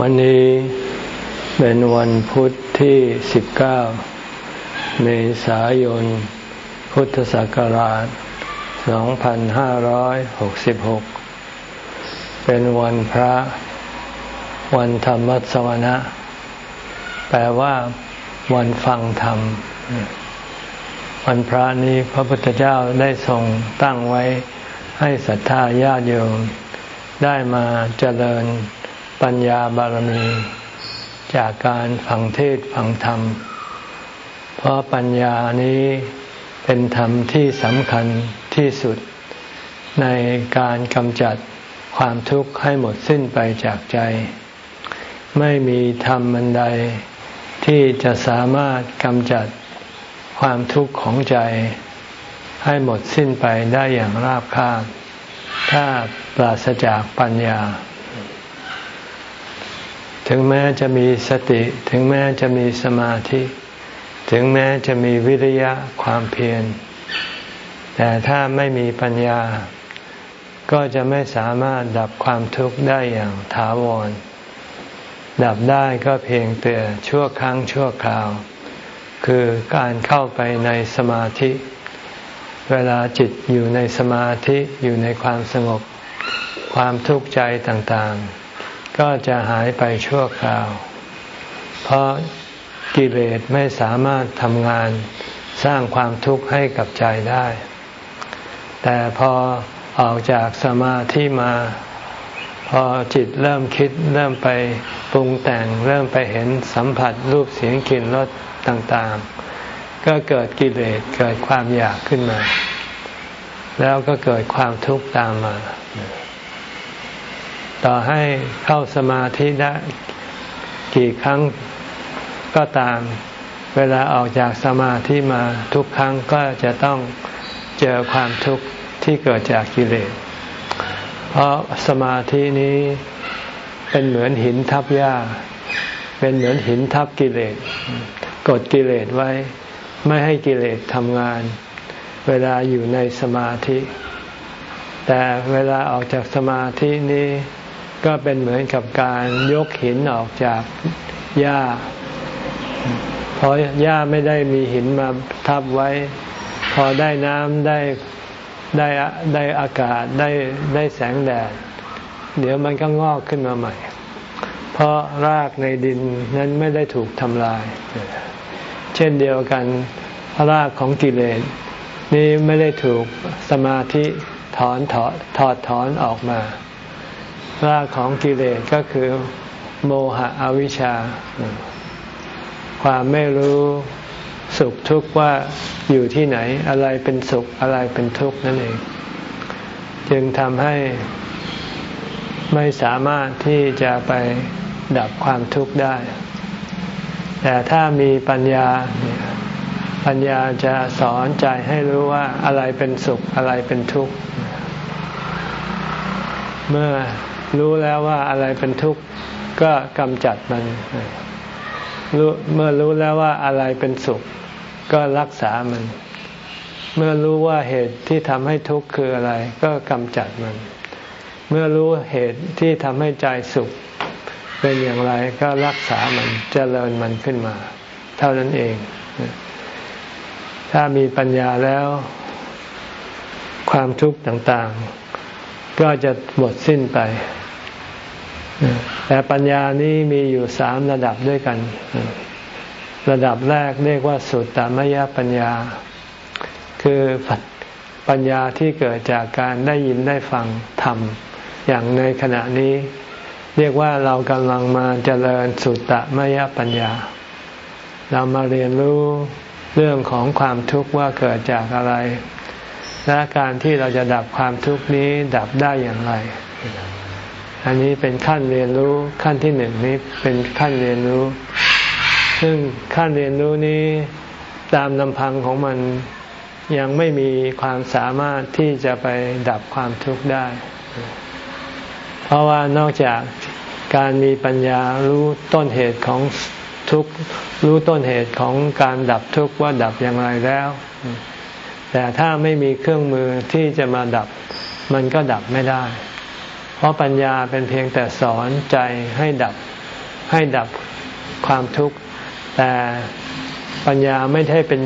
วันนี้เป็นวันพุทธที่ 19 เมษายน พุทธศักราช 2566 เป็นวันพระ วันธรรมสวนะ แปลว่าวันฟังธรรม วันพระนี้พระพุทธเจ้าได้ทรงตั้งไว้ให้ศรัทธาญาติโยมได้มาเจริญ ปัญญาบารมี จากการฟังเทศฟังธรรม เพราะปัญญานี้เป็นธรรมที่สำคัญที่สุดในการกำจัดความทุกข์ให้หมดสิ้นไปจากใจ ไม่มีธรรมมันใด ที่จะสามารถกำจัดความทุกข์ของใจ ให้หมดสิ้นไปได้อย่างราบคาบถ้าปราศจากปัญญา ถึงแม้จะมีสติ ถึงแม้จะมีสมาธิ ถึงแม้จะมีวิริยะความเพียร แต่ถ้าไม่มีปัญญา ก็จะไม่สามารถดับความทุกข์ได้อย่างถาวร ดับได้ก็เพียงแต่ชั่วครั้งชั่วคราว คือการเข้าไปในสมาธิ เวลาจิตอยู่ในสมาธิอยู่ในความสงบ ความทุกข์ใจต่างๆ ก็จะหายไปชั่วคราว เพราะกิเลสไม่สามารถทำงานสร้างความทุกข์ให้กับใจได้ แต่พอออกจากสมาธิมา พอจิตเริ่มคิดเริ่มไปปรุงแต่งเริ่มไปเห็นสัมผัสรูปเสียงกลิ่นรสต่างๆ ก็เกิดกิเลสเกิดความอยากขึ้นมา แล้วก็เกิดความทุกข์ตามมา ต่อให้เข้าสมาธิได้กี่ครั้งก็ตาม เวลาออกจากสมาธิมาทุกครั้งก็จะต้องเจอความทุกข์ที่เกิดจากกิเลส เพราะสมาธินี้เป็นเหมือนหินทับหญ้า เป็นเหมือนหินทับกิเลส กดกิเลสไว้ ไม่ให้กิเลสทำงาน เวลาอยู่ในสมาธิ แต่เวลาออกจากสมาธินี้ ก็เป็นเหมือนกับการยกหินออกจากหญ้าเพราะหญ้าไม่ได้มีหินมาทับไว้ พอได้น้ำได้ได้ได้อากาศได้ได้แสงแดด เดี๋ยวมันก็งอกขึ้นมาใหม่ เพราะรากในดินนั้นไม่ได้ถูกทำลาย เช่นเดียวกันรากของกิเลสนี้ไม่ได้ถูกสมาธิถอนถอดถอดถอนออกมา รากของกิเลสก็คือ โมหะอวิชชา ความไม่รู้สุขทุกข์ว่าอยู่ที่ไหนอะไรเป็นสุขอะไรเป็นทุกข์นั่นเอง จึงทำให้ไม่สามารถที่จะไปดับความทุกข์ได้ แต่ถ้ามีปัญญา ปัญญาจะสอนใจให้รู้ว่าอะไรเป็นสุขอะไรเป็นทุกข์ เมื่อ รู้แล้วว่าอะไรเป็นทุกข์ก็กำจัดมันรู้เมื่อรู้แล้วว่าอะไรเป็นสุข ก็รักษามัน เมื่อรู้ว่าเหตุที่ทำให้ทุกข์คืออะไร ก็กำจัดมัน เมื่อรู้เหตุที่ทำให้ใจสุข เป็นอย่างไรก็รักษามันจเจริญมันขึ้นมา เท่านั้นเอง ถ้ามีปัญญาแล้ว ความทุกข์ต่างๆ ก็จะหมดสิ้นไป แต่ปัญญานี้มีอยู่สามระดับด้วยกัน ระดับแรกเรียกว่าสุตตมยปัญญา คือปัญญาที่เกิดจากการได้ยินได้ฟังธรรม อย่างในขณะนี้ เรียกว่าเรากำลังมาเจริญสุตตะมยปัญญา เรามาเรียนรู้เรื่องของความทุกข์ว่าเกิดจากอะไรและการที่เราจะดับความทุกข์นี้ดับได้อย่างไร อันนี้เป็นขั้นเรียนรู้ขั้นที่หนึ่งนี้เป็นขั้นเรียนรู้ ซึ่งขั้นเรียนรู้นี้ตามลำพังของมันยังไม่มีความสามารถที่จะไปดับความทุกข์ได้ เพราะว่านอกจากการมีปัญญารู้ต้นเหตุของทุกข์รู้ต้นเหตุของการดับทุกข์ว่าดับอย่างไรแล้ว แต่ถ้าไม่มีเครื่องมือที่จะมาดับมันก็ดับไม่ได้ เพราะปัญญาเป็นเพียงแต่สอนใจให้ดับให้ดับความทุกข์ แต่ปัญญาไม่ได้เป็น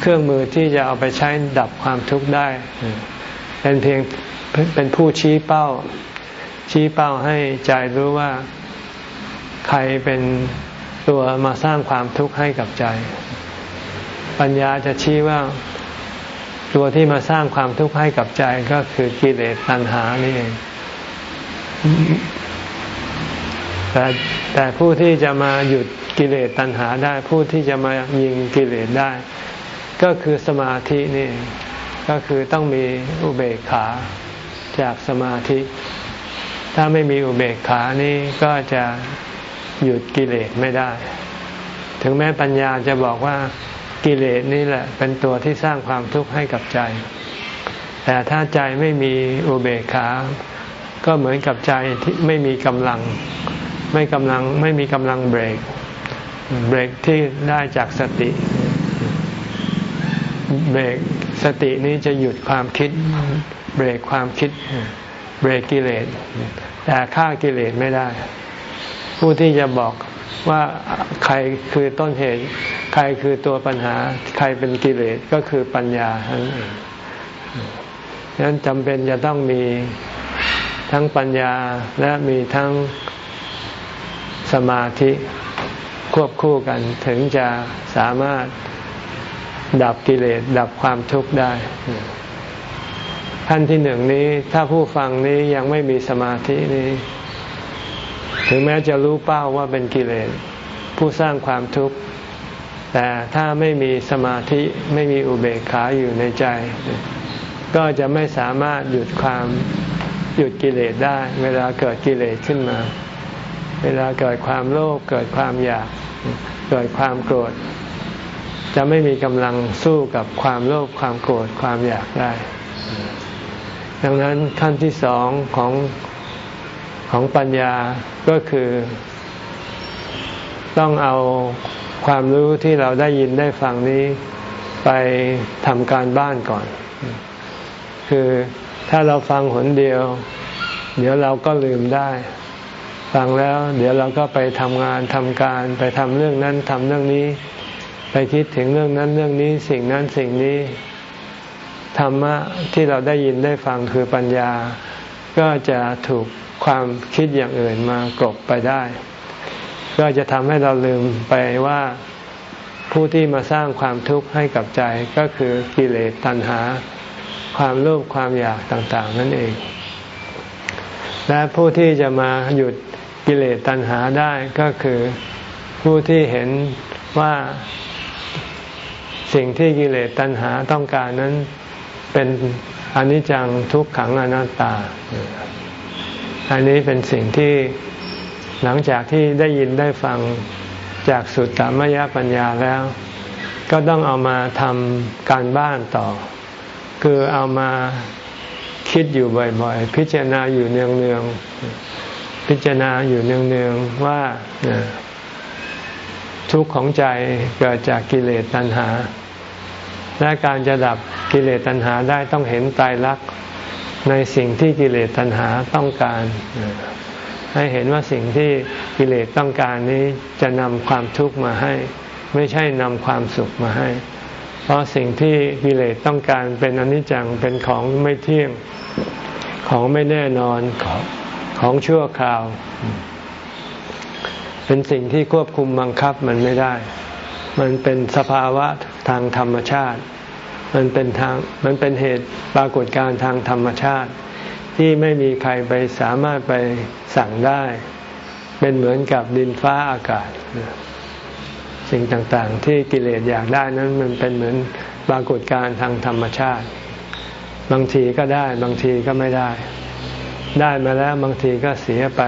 เครื่องมือที่จะเอาไปใช้ดับความทุกข์ได้ เป็นเพียงเป็นผู้ชี้เป้า ชี้เป้าให้ใจรู้ว่าใครเป็นตัวมาสร้างความทุกข์ให้กับใจ ปัญญาจะชี้ว่าตัวที่มาสร้างความทุกข์ให้กับใจก็คือกิเลสตัณหานี่เอง แต่แต่ผู้ที่จะมาหยุดกิเลสตัณหาได้ ผู้ที่จะมายิงกิเลสได้ ก็คือสมาธินี่ ก็คือต้องมีอุเบกขาจากสมาธิ ถ้าไม่มีอุเบกขานี่ก็จะหยุดกิเลสไม่ได้ ถึงแม้ปัญญาจะบอกว่ากิเลสนี่แหละ เป็นตัวที่สร้างความทุกข์ให้กับใจ แต่ถ้าใจไม่มีอุเบกขา ก็เหมือนกับใจที่ไม่มีกำลัง ไม่กำลังไม่มีกำลังเบรก เบรกที่ได้จากสติ เบรกสตินี้จะหยุดความคิด เบรกความคิด เบรกกิเลสแต่ฆ่ากิเลสไม่ได้ ผู้ที่จะบอกว่าใครคือต้นเหตุ ใครคือตัวปัญหา ใครเป็นกิเลสก็คือปัญญาทั้งเองดังนั้นจำเป็นจะต้องมี ทั้งปัญญาและมีทั้งสมาธิควบคู่กันถึงจะสามารถดับกิเลสดับความทุกข์ได้ ขั้นที่หนึ่งนี้ถ้าผู้ฟังนี้ยังไม่มีสมาธินี้ ถึงแม้จะรู้เป้าว่าเป็นกิเลสผู้สร้างความทุกข์ แต่ถ้าไม่มีสมาธิไม่มีอุเบกขาอยู่ในใจ ก็จะไม่สามารถหยุดความ หยุดกิเลสได้ เวลาเกิดกิเลสขึ้นมา เวลาเกิดความโลภเกิดความอยาก เกิดความโกรธ จะไม่มีกำลังสู้กับความโลภความโกรธความอยากได้ ดังนั้นขั้นที่สองของของปัญญาก็คือต้องเอาความรู้ที่เราได้ยินได้ฟังนี้ไปทำการบ้านก่อน คือ ถ้าเราฟังหนเดียว เดี๋ยวเราก็ลืมได้ ฟังแล้ว เดี๋ยวเราก็ไปทำงานทำการไปทำเรื่องนั้นทำเรื่องนี้ ไปคิดถึงเรื่องนั้นเรื่องนี้ สิ่งนั้นสิ่งนี้ ธรรมะที่เราได้ยินได้ฟังคือปัญญา ก็จะถูกความคิดอย่างอื่นมากรบไปได้ ก็จะทำให้เราลืมไปว่าผู้ที่มาสร้างความทุกข์ให้กับใจก็คือกิเลสตัณหา ความโลภความอยากต่างๆ นั่นเอง และผู้ที่จะมาหยุดกิเลสตัณหาได้ก็คือผู้ที่เห็นว่าสิ่งที่กิเลสตัณหาต้องการนั้นเป็นอนิจจังทุกขังอนัตตา อันนี้เป็นสิ่งที่หลังจากที่ได้ยินได้ฟังจากสุตตมยปัญญาแล้ว ก็ต้องเอามาทำการบ้านต่อ คือเอามาคิดอยู่บ่อยๆ พิจารณาอยู่เนืองๆ พิจารณาอยู่เนืองๆ ว่าทุกข์ของใจเกิดจากกิเลสตัณหา และการจะดับกิเลสตัณหาได้ต้องเห็นตายรักในสิ่งที่กิเลสตัณหาต้องการ ให้เห็นว่าสิ่งที่กิเลสต้องการนี้จะนำความทุกข์มาให้ ไม่ใช่นำความสุขมาให้ เพราะสิ่งที่กิเลสต้องการเป็นอนิจจังเป็นของไม่เที่ยงของไม่แน่นอนของของชั่วคราว เป็นสิ่งที่ควบคุมบังคับมันไม่ได้ มันเป็นสภาวะทางธรรมชาติ มันเป็นทางมันเป็นเหตุปรากฏการทางธรรมชาติ ที่ไม่มีใครไปสามารถไปสั่งได้ เป็นเหมือนกับดินฟ้าอากาศ สิ่งต่างๆ ที่กิเลสอยากได้นั้นมันเป็นเหมือนปรากฏการทางธรรมชาติ บางทีก็ได้ บางทีก็ไม่ได้ ได้มาแล้วบางทีก็เสียไป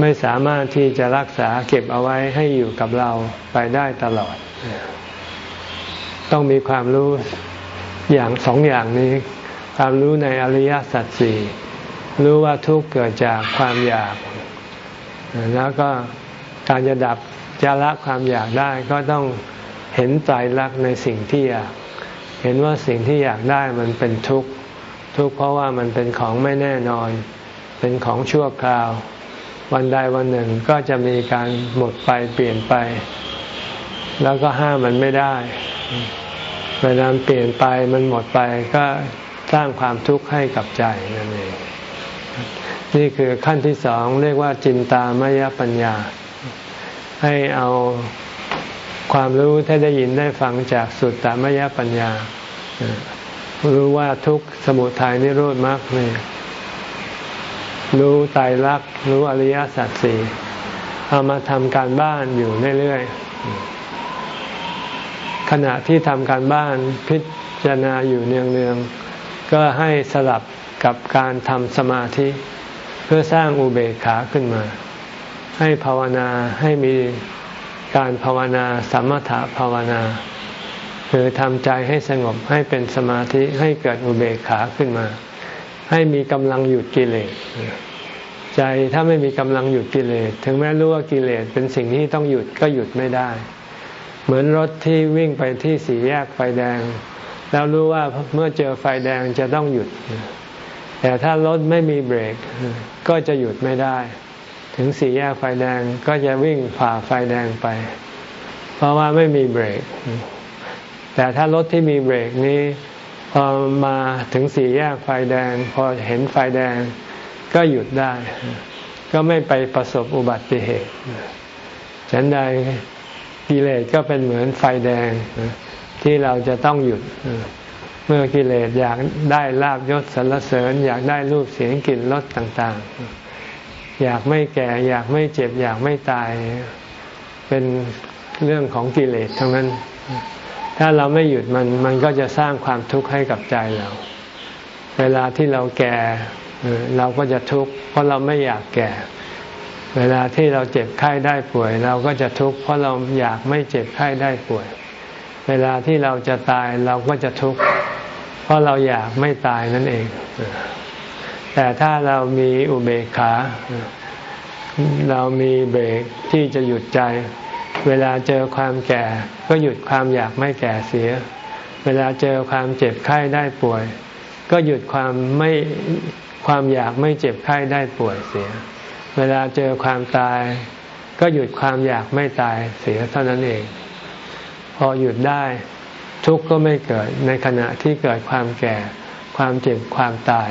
ไม่สามารถที่จะรักษาเก็บเอาไว้ให้อยู่กับเราไปได้ตลอด ต้องมีความรู้อย่างสองอย่างนี้ ความรู้ในอริยสัจสี่รู้ว่าทุกข์เกิดจากความอยาก แล้วก็การจะดับ จะละความอยากได้ก็ต้องเห็นใจรักในสิ่งที่อยาก เห็นว่าสิ่งที่อยากได้มันเป็นทุกข์ทุกข์เพราะว่ามันเป็นของไม่แน่นอน เป็นของชั่วคราว วันใดวันหนึ่งก็จะมีการหมดไปเปลี่ยนไป แล้วก็ห้ามมันไม่ได้ เวลาเปลี่ยนไปมันหมดไปก็สร้างความทุกข์ให้กับใจนั่นเองนี่คือขั้นที่สองเรียกว่าจินตามยปัญญา ให้เอาความรู้ที่ได้ยินได้ฟังจากสุตตมยปัญญา รู้ว่าทุกสมุทัยนิโรธมรรคนี่รู้ไตรลักษณ์รู้อริยสัจสี่เอามาทำการบ้านอยู่เรื่อยๆขณะที่ทำการบ้านพิจารณาอยู่เนืองๆก็ให้สลับกับการทำสมาธิ เพื่อสร้างอุเบกขาขึ้นมา ให้ภาวนาให้มีการภาวนาสมถะภาวนา คือทำใจให้สงบให้เป็นสมาธิให้เกิดอุเบกขาขึ้นมา ให้มีกำลังหยุดกิเลสใจถ้าไม่มีกำลังหยุดกิเลส ถึงแม้รู้ว่ากิเลสเป็นสิ่งที่ต้องหยุดก็หยุดไม่ได้ เหมือนรถที่วิ่งไปที่สี่แยกไฟแดง แล้วรู้ว่าเมื่อเจอไฟแดงจะต้องหยุด แต่ถ้ารถไม่มีเบรกก็จะหยุดไม่ได้ ถึงสี่แยกไฟแดงก็จะวิ่งฝ่าไฟแดงไป เพราะว่าไม่มีเบรก แต่ถ้ารถที่มีเบรกนี้ พอมาถึงสี่แยกไฟแดง พอเห็นไฟแดงก็หยุดได้ ก็ไม่ไปประสบอุบัติเหตุฉันใดกิเลสก็เป็นเหมือนไฟแดงที่เราจะต้องหยุด เมื่อกิเลสอยากได้ลาบยศสรรเสริญ อยากได้รูปเสียงกลิ่นรสต่าง ๆ อยากไม่แก่ อยากไม่เจ็บ อยากไม่ตาย เป็นเรื่องของกิเลสทั้งนั้น ถ้าเราไม่หยุดมันมันก็จะสร้างความทุกข์ให้กับใจเรา เวลาที่เราแก่เราก็จะทุกข์เพราะเราไม่อยากแก่ เวลาที่เราเจ็บไข้ได้ป่วย เราก็จะทุกข์เพราะเราอยากไม่เจ็บไข้ได้ป่วย เวลาที่เราจะตายเราก็จะทุกข์เพราะเราอยากไม่ตายนั่นเอง แต่ถ้าเรามีอุเบกขา เรามีเบรกที่จะหยุดใจ เวลาเจอความแก่ ก็หยุดความอยากไม่แก่เสีย เวลาเจอความเจ็บไข้ได้ป่วย ก็หยุดความไม่ความอยากไม่เจ็บไข้ได้ป่วยเสีย เวลาเจอความตาย ก็หยุดความอยากไม่ตายเสียเท่านั้นเอง พอหยุดได้ทุกข์ก็ไม่เกิดในขณะที่เกิดความแก่ ความเจ็บความตาย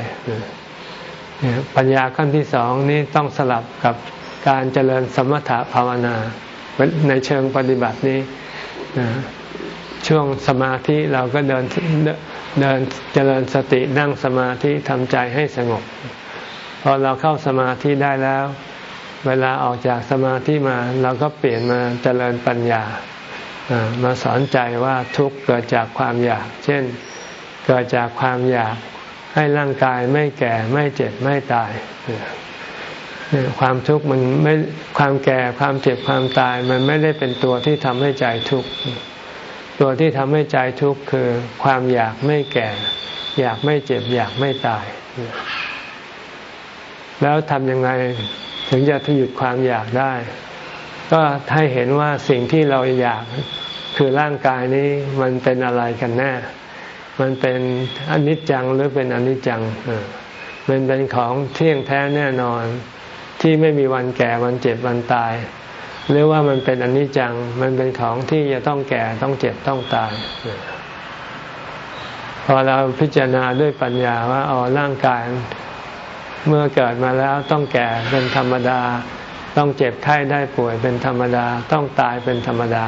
ปัญญาขั้นที่สองนี้ต้องสลับกับการเจริญสมถะภาวนาในเชิงปฏิบัตินี้ช่วงสมาธิเราก็เดินเดินเจริญสตินั่งสมาธิทำใจให้สงบ พอเราเข้าสมาธิได้แล้ว เวลาออกจากสมาธิมาเราก็เปลี่ยนมาเจริญปัญญามาสอนใจว่าทุกข์เกิดจากความอยาก เช่น เกิดจากความอยาก ให้ร่างกายไม่แก่ไม่เจ็บไม่ตายความทุกข์มันไม่ความแก่ความเจ็บความตาย มันไม่ได้เป็นตัวที่ทำให้ใจทุกข์ตัวที่ทำให้ใจทุกข์คือความอยากไม่แก่ อยากไม่เจ็บ อยากไม่ตาย แล้วทำยังไงถึงจะหยุดความอยากได้ ก็ให้เห็นว่าสิ่งที่เราอยากคือร่างกายนี้มันเป็นอะไรกันแน่ มันเป็นอนิจจังหรือเป็นอนิจจังมันเป็นของเที่ยงแท้แน่นอน ที่ไม่มีวันแก่วันเจ็บวันตาย หรือว่ามันเป็นอนิจจัง มันเป็นของที่จะต้องแก่ต้องเจ็บต้องตายพอเราพิจารณาด้วยปัญญาว่าอ๋อร่างกายเมื่อเกิดมาแล้วต้องแก่เป็นธรรมดา ต้องเจ็บไข้ได้ป่วยเป็นธรรมดา ต้องตายเป็นธรรมดา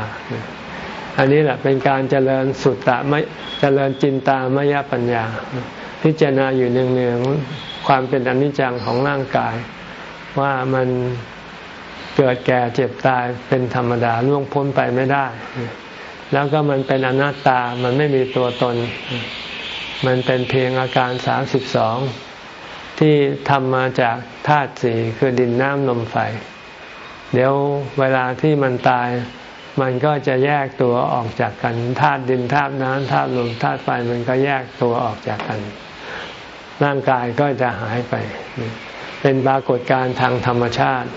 อันนี้แหละเป็นการเจริญสุตตะไม่เจริญจินตามยปัญญา พิจารณาอยู่เนืองๆความเป็นอนิจจังของร่างกาย ว่ามันเกิดแก่เจ็บตายเป็นธรรมดาล่วงพ้นไปไม่ได้ แล้วก็มันเป็นอนัตตามันไม่มีตัวตน มันเป็นเพียงอาการสามสิบสองที่ทำมาจากธาตุสี่คือดินน้ำลมไฟ เดี๋ยวเวลาที่มันตาย มันก็จะแยกตัวออกจากกันธาตุดินธาตุน้ำธาตุลมธาตุไฟมันก็แยกตัวออกจากกัน ร่างกายก็จะหายไป เป็นปรากฏการณ์ทางธรรมชาติ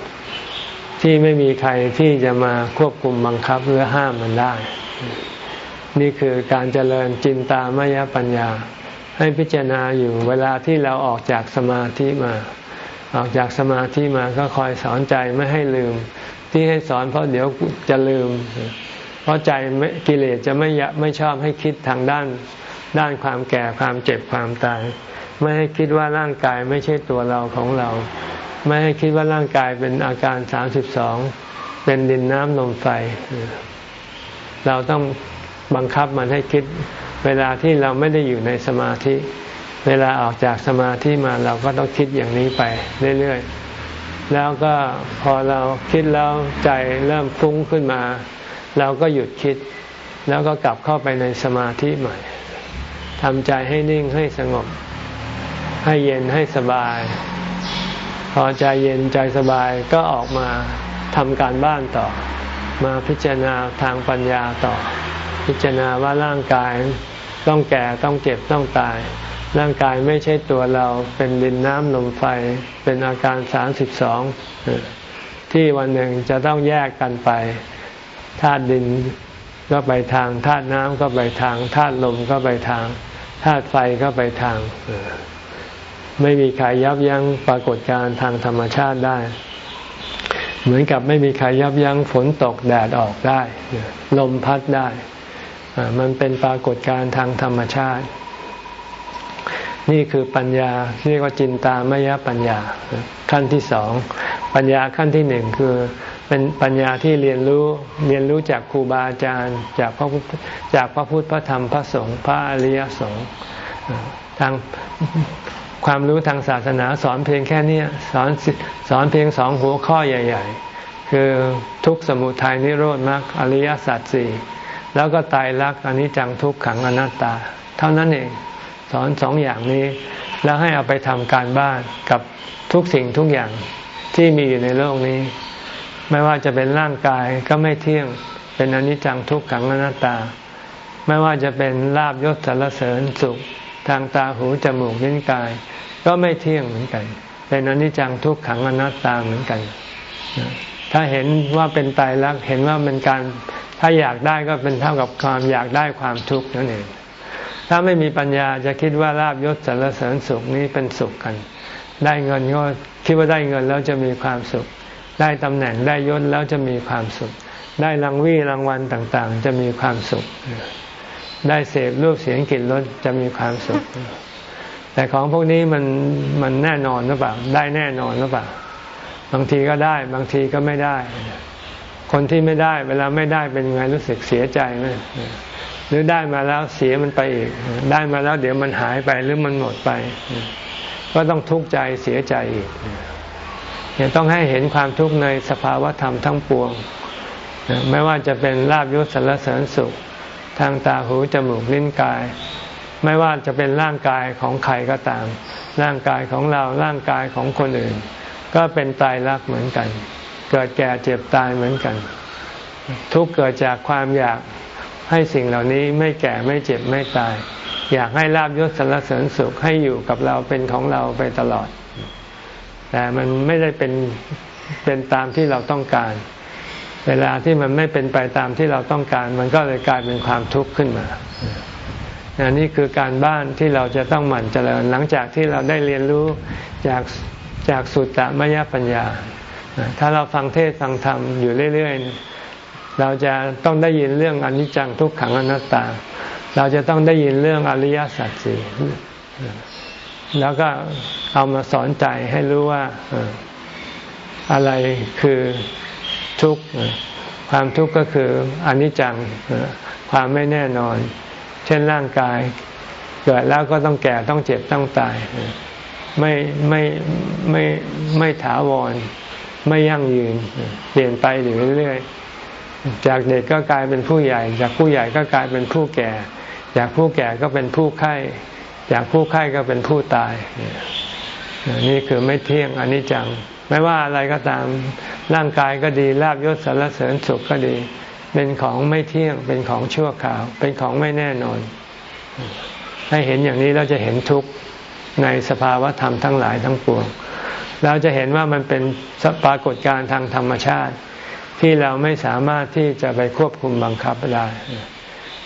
ที่ไม่มีใครที่จะมาควบคุมบังคับหรือห้ามมันได้ นี่คือการเจริญจินตามยปัญญา ให้พิจารณาอยู่เวลาที่เราออกจากสมาธิมา ออกจากสมาธิมาก็คอยสอนใจไม่ให้ลืม ที่ให้สอนเพราะเดี๋ยวจะลืม เพราะใจกิเลสจะไม่ไม่ชอบให้คิดทางด้านด้านความแก่ความเจ็บความตาย ไม่ให้คิดว่าร่างกายไม่ใช่ตัวเราของเรา ไม่ให้คิดว่าร่างกายเป็นอาการสามสิบสองเป็นดินน้ำลมไฟ เราต้องบังคับมันให้คิด เวลาที่เราไม่ได้อยู่ในสมาธิ เวลาออกจากสมาธิมาเราก็ต้องคิดอย่างนี้ไปเรื่อยๆ แล้วก็พอเราคิดแล้วใจเริ่มฟุ้งขึ้นมา เราก็หยุดคิด แล้วก็กลับเข้าไปในสมาธิใหม่ทำใจให้นิ่งให้สงบ ให้เย็นให้สบาย พอใจเย็นใจสบายก็ออกมาทำการบ้านต่อ มาพิจารณาทางปัญญาต่อ พิจารณาว่าร่างกายต้องแก่ต้องเจ็บต้องตาย ร่างกายไม่ใช่ตัวเราเป็นดินน้ำลมไฟเป็นอาการสามสิบสองที่วันหนึ่งจะต้องแยกกันไปธาตุดินก็ไปทางธาตุน้ำก็ไปทางธาตุลมก็ไปทางธาตุไฟก็ไปทาง ไม่มีใครยับยั้งปรากฏการทางธรรมชาติได้ เหมือนกับไม่มีใครยับยั้งฝนตกแดดออกได้ ลมพัดได้ มันเป็นปรากฏการทางธรรมชาติ นี่คือปัญญาเรียกว่าจินตามยปัญญาขั้นที่สองปัญญาขั้นที่หนึ่งคือเป็นปัญญาที่เรียนรู้เรียนรู้จากครูบาอาจารย์จากพระจากพระพุทธพระธรรมพระสงฆ์พระอริยสงฆ์ทางความรู้ทางศาสนาสอนเพียงแค่นี้สอนสอนเพียงสองหัวข้อใหญ่ ๆ คือทุกสมุทัยนิโรธมรรคอริยสัจสี่แล้วก็ตายรักอนิจจังทุกขังอนัตตา เท่านั้นเอง สอนสองอย่างนี้ แล้วให้เอาไปทำการบ้านกับทุกสิ่งทุกอย่างที่มีอยู่ในโลกนี้ ไม่ว่าจะเป็นร่างกายก็ไม่เที่ยงเป็นอนิจจังทุกขังอนัตตา ไม่ว่าจะเป็นลาบยศสารเสริญสุข ทางตาหูจมูกลิ้นกาย ก็ไม่เที่ยงเหมือนกัน เป็นอนิจจังทุกขังอนัตตาเหมือนกัน ถ้าเห็นว่าเป็นตายรักเห็นว่าเป็นการถ้าอยากได้ก็เป็นเท่ากับความอยากได้ความทุกข์นั่นเอง ถ้าไม่มีปัญญาจะคิดว่าลาบยศสารเสริญสุขนี้เป็นสุขกัน ได้เงินก็คิดว่าได้เงินแล้วจะมีความสุข ได้ตำแหน่งได้ยศแล้วจะมีความสุข ได้รางวีรางวัลต่างๆ จะมีความสุข ได้เสพรูปเสียงกลิ่นรสจะมีความสุข แต่ของพวกนี้มันมันแน่นอนหรือเปล่า ได้แน่นอนหรือเปล่า บางทีก็ได้ บางทีก็ไม่ได้ คนที่ไม่ได้ เวลาไม่ได้เป็นไงรู้สึกเสียใจไหม หรือได้มาแล้วเสียมันไปอีก ได้มาแล้วเดี๋ยวมันหายไปหรือมันหมดไป ก็ต้องทุกข์ใจเสียใจอีกยังต้องให้เห็นความทุกข์ในสภาวะธรรมทั้งปวง ไม่ว่าจะเป็นลาบยศสรรเสริญสุข ทางตาหูจมูกลิ้นกาย ไม่ว่าจะเป็นร่างกายของใครก็ตาม ร่างกายของเราร่างกายของคนอื่น ก็เป็นตายรักเหมือนกัน เกิดแก่เจ็บตายเหมือนกัน ทุกเกิดจากความอยาก ให้สิ่งเหล่านี้ไม่แก่ไม่เจ็บไม่ตาย อยากให้ลาบยศสรรเสริญสุขให้อยู่กับเราเป็นของเราไปตลอด แต่มันไม่ได้เป็นเป็นตามที่เราต้องการ เวลาที่มันไม่เป็นไปตามที่เราต้องการ มันก็เลยกลายเป็นความทุกข์ขึ้นมาอันนี้คือการบ้านที่เราจะต้องหมั่นเจริญ หลังจากที่เราได้เรียนรู้จากจากสุตตมยปัญญา ถ้าเราฟังเทศฟังธรรมอยู่เรื่อย ๆ เราจะต้องได้ยินเรื่องอนิจจังทุกขังอนัตตา เราจะต้องได้ยินเรื่องอริยสัจสี่แล้วก็เอามาสอนใจให้รู้ว่าอะไรคือทุกข์ความทุกข์ก็คืออนิจจังความไม่แน่นอน เช่นร่างกาย เกิดแล้วก็ต้องแก่ต้องเจ็บต้องตาย ไม่ไม่ไม่ไม่ถาวร ไม่ยั่งยืน เปลี่ยนไปอยู่เรื่อยๆ จากเด็กก็กลายเป็นผู้ใหญ่ จากผู้ใหญ่ก็กลายเป็นผู้แก่ จากผู้แก่ก็เป็นผู้ไข้ จากผู้ไข้ก็เป็นผู้ตาย นี่คือไม่เที่ยงอนิจจัง ไม่ว่าอะไรก็ตามร่างกายก็ดีลาบยศสารเสริญสุขก็ดี เป็นของไม่เที่ยงเป็นของชั่วคราว เป็นของไม่แน่นอนให้เห็นอย่างนี้เราจะเห็นทุกข์ในสภาวะธรรมทั้งหลายทั้งปวงเราจะเห็นว่ามันเป็นปรากฏการณ์ทางธรรมชาติ ที่เราไม่สามารถที่จะไปควบคุมบังคับได้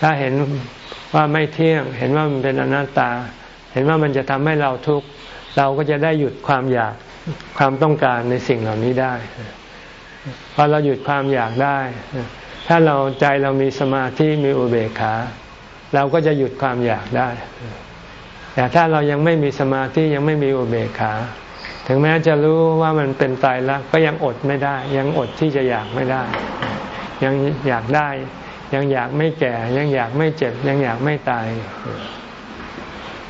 ถ้าเห็นว่าไม่เที่ยง เห็นว่ามันเป็นอนัตตา เห็นว่ามันจะทำให้เราทุกข์ เราก็จะได้หยุดความอยากความต้องการในสิ่งเหล่านี้ได้ พอเราหยุดความอยากได้ ถ้าเราใจเรามีสมาธิมีอุเบกขา เราก็จะหยุดความอยากได้ แต่ถ้าเรายังไม่มีสมาธิยังไม่มีอุเบกขา ถึงแม้จะรู้ว่ามันเป็นตายรักก็ยังอดไม่ได้ ยังอดที่จะอยากไม่ได้ ยังอยากได้ ยังอยากไม่แก่ ยังอยากไม่เจ็บ ยังอยากไม่ตาย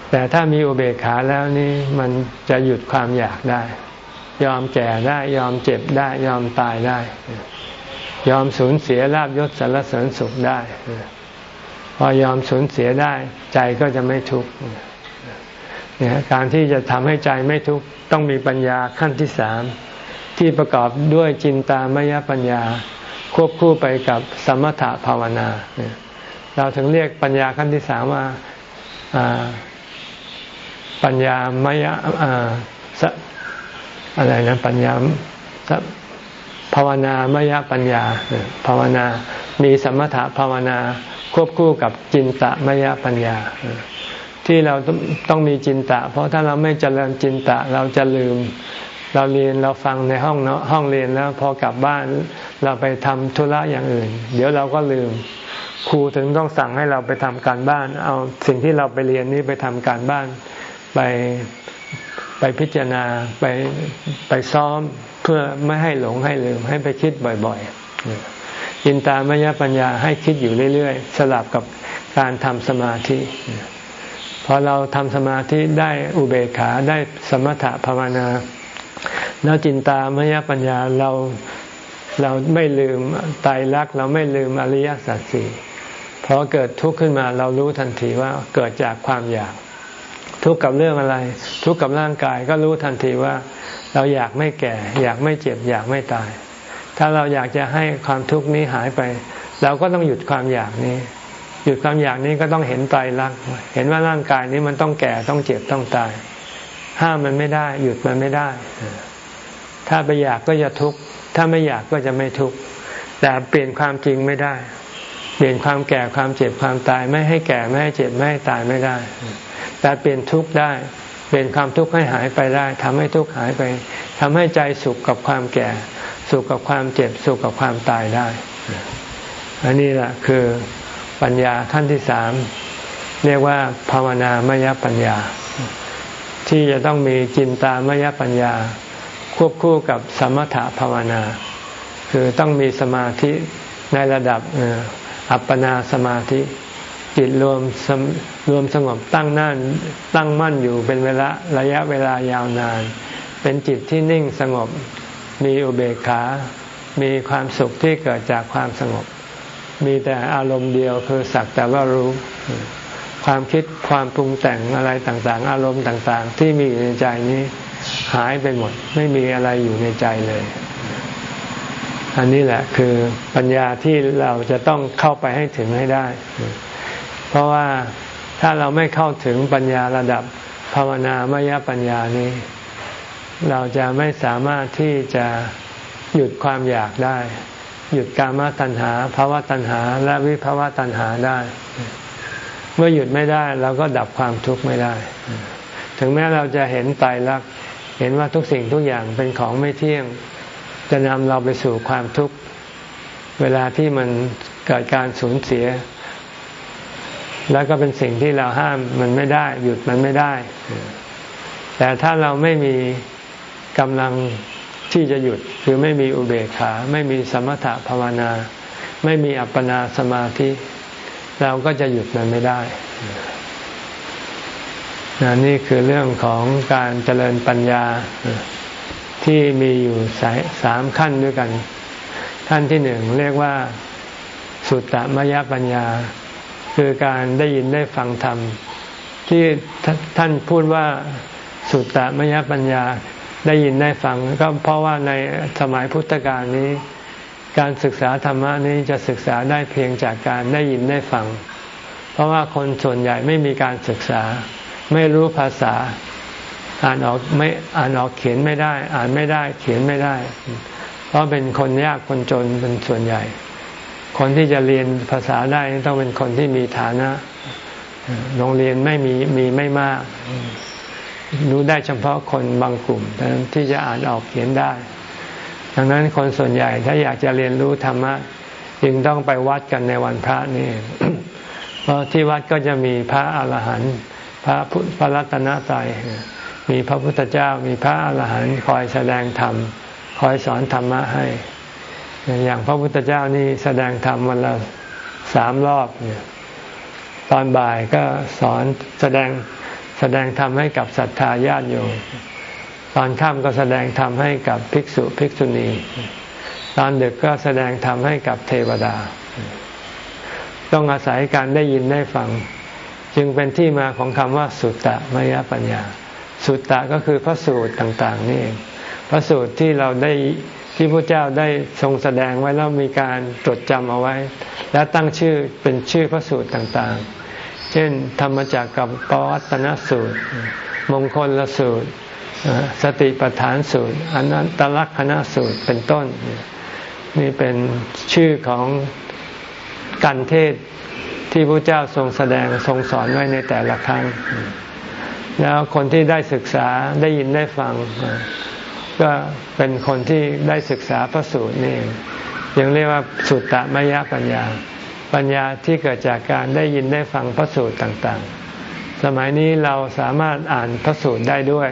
แต่ถ้ามีอุเบกขาแล้วนี่มันจะหยุดความอยากได้ ยอมแก่ได้ ยอมเจ็บได้ ยอมตายได้ ยอมสูญเสียลาบยศสรรเสริญสุขได้ พอยอมสูญเสียได้ ใจก็จะไม่ทุกข์ เนี่ยการที่จะทำให้ใจไม่ทุกข์ต้องมีปัญญาขั้นที่สามที่ประกอบด้วยจินตามยปัญญา ควบคู่ไปกับสมถะภาวนา เราถึงเรียกปัญญาขั้นที่สามว่าปัญญามยอะไรนะปัญญาภาวนามยปัญญาภาวนา มีสมถะภาวนาควบคู่กับจินตมยปัญญา ที่เราต้องมีจินตะ เพราะถ้าเราไม่เจริญจินตะเราจะลืม เราเรียนเราฟังในห้องเนาะห้องเรียนแล้วพอกลับบ้านเราไปทำธุระอย่างอื่น เดี๋ยวเราก็ลืม ครูถึงต้องสั่งให้เราไปทำการบ้าน เอาสิ่งที่เราไปเรียนนี้ไปทำการบ้านไปไปพิจารณาไปไปซ้อมเพื่อไม่ให้หลงให้ลืม ให้ไปคิดบ่อยๆยินตามยปัญญาให้คิดอยู่เรื่อยๆ สลับกับการทำสมาธิ พอเราทำสมาธิได้อุเบกขาได้สมถะภาวนา แล้วจินตามยปัญญาเราเราไม่ลืมตายรักเราไม่ลืมอริยสัจสี่พอเกิดทุกข์ขึ้นมาเรารู้ทันทีว่าเกิดจากความอยาก ทุกข์กับเรื่องอะไร ทุกข์กับร่างกายก็รู้ทันทีว่า เราอยากไม่แก่ อยากไม่เจ็บ อยากไม่ตาย ถ้าเราอยากจะให้ความทุกข์นี้หายไป เราก็ต้องหยุดความอยากนี้ หยุดความอยากนี้ก็ต้องเห็นไตายรักษณ์เห็นว่าร่างกายนี้มันต้องแก่ต้องเจ็บต้องตาย ห้ามมันไม่ได้ หยุดมันไม่ได้ ถ้าไปอยากก็จะทุกข์ถ้าไม่อยากก็จะไม่ทุกข์แต่เปลี่ยนความจริงไม่ได้ เปลี่ยนความแก่ความเจ็บความตาย ไม่ให้แก่ไม่ให้เจ็บไม่ให้ตายไม่ได้ แต่เปลี่ยนทุกข์ได้ เปลี่ยนความทุกข์ให้หายไปได้ทำให้ทุกข์หายไปทำให้ใจสุขกับความแก่ สุขกับความเจ็บสุขกับความตายได้ อันนี้แหละคือ ปัญญาขั้นที่สามเรียกว่าภาวนามยปัญญา ที่จะต้องมีจินตามยปัญญา ควบคู่กับสมถภาวนา คือต้องมีสมาธิในระดับอัปปนาสมาธิจิตรวมรวมสงบตั้งนั่นตั้งมั่นอยู่เป็นเวลาระยะเวลายาวนาน เป็นจิตที่นิ่งสงบมีอุเบกขา มีความสุขที่เกิดจากความสงบ มีแต่อารมณ์เดียวคือสักแต่ว่ารู้ ความคิดความปรุงแต่งอะไรต่างๆ อารมณ์ต่างๆ ที่มีอยู่ในใจนี้หายไปหมด ไม่มีอะไรอยู่ในใจเลย อันนี้แหละคือปัญญาที่เราจะต้องเข้าไปให้ถึงให้ได้ เพราะว่าถ้าเราไม่เข้าถึงปัญญาระดับภาวนามยปัญญานี้ เราจะไม่สามารถที่จะหยุดความอยากได้ หยุดกามตัณหาภาวะตัณหา และวิภาวะตัณหาได้ เมื่อหยุดไม่ได้เราก็ดับความทุกข์ไม่ได้ ถึงแม้เราจะเห็นไตายรักษณ์เห็นว่าทุกสิ่งทุกอย่างเป็นของไม่เที่ยง จะนำเราไปสู่ความทุกข์ เวลาที่มันเกิดการสูญเสีย แล้วก็เป็นสิ่งที่เราห้ามมันไม่ได้ หยุดมันไม่ได้ แต่ถ้าเราไม่มีกำลัง ที่จะหยุดคือไม่มีอุเบกขา ไม่มีสมถะภาวนา ไม่มีอัปปนาสมาธิ เราก็จะหยุดมันไม่ได้นนี่คือเรื่องของการเจริญปัญญาที่มีอยู่สสามขั้นด้วยกัน ขั้นที่หนึ่งเรียกว่าสุตตมยปัญญา คือการได้ยินได้ฟังธรรมที่ท่านพูดว่าสุตตมยปัญญา ได้ยินได้ฟังก็เพราะว่าในสมัยพุทธกาลนี้ การศึกษาธรรมะนี้จะศึกษาได้เพียงจากการได้ยินได้ฟัง เพราะว่าคนส่วนใหญ่ไม่มีการศึกษา ไม่รู้ภาษา อ่านออกไม่อ่านออกเขียนไม่ได้ อ่านไม่ได้เขียนไม่ได้ เพราะเป็นคนยากคนจนเป็นส่วนใหญ่ คนที่จะเรียนภาษาได้ต้องเป็นคนที่มีฐานะ โรงเรียนไม่มีมีไม่มาก รู้ได้เฉพาะคนบางกลุ่มเท่านั้นที่จะอ่านออกเขียนได้ ดังนั้นคนส่วนใหญ่ถ้าอยากจะเรียนรู้ธรรมะจึงต้องไปวัดกันในวันพระนี่เพราะที่วัดก็จะมีพระอาหารหันต์พระพุทธพระรัตนตรัยมีพระพุทธเจ้ามีพระอาหารหันต์คอยแสดงธรรมคอยสอนธรรมะให้ อย่างพระพุทธเจ้านี่แสดงธรรมวันละสามรอบเนี่ยตอนบ่ายก็สอนแสดง แสดงธรรมให้กับศรัทธาญาติโยมตอนค่ำก็แสดงธรรมให้กับภิกษุภิกษุณี ตอนดึกก็แสดงธรรมให้กับเทวดา ต้องอาศัยการได้ยินได้ฟัง จึงเป็นที่มาของคำว่า สุตตะมยปัญญา สุตตะก็คือพระสูตรต่าง ๆ นี่เองพระสูตรที่เราได้ที่พระเจ้าได้ทรงแสดงไว้แล้วมีการจดจำเอาไว้ และตั้งชื่อเป็นชื่อพระสูตรต่างๆ เช่น ธรรมจักกับปวัตนสูตร มงคลละสูตร สติปัฏฐานสูตรอนันตลักษณสูตรเป็นต้น นี่เป็นชื่อของการเทศที่พระเจ้าทรงแสดงทรงสอนไว้ในแต่ละครั้ง แล้วคนที่ได้ศึกษาได้ยินได้ฟัง ก็เป็นคนที่ได้ศึกษาพระสูตรนี่ยังเรียกว่าสุตตะมยปัญญา ปัญญาที่เกิดจากการได้ยินได้ฟังพระสูตรต่างๆ สมัยนี้เราสามารถอ่านพระสูตรได้ด้วย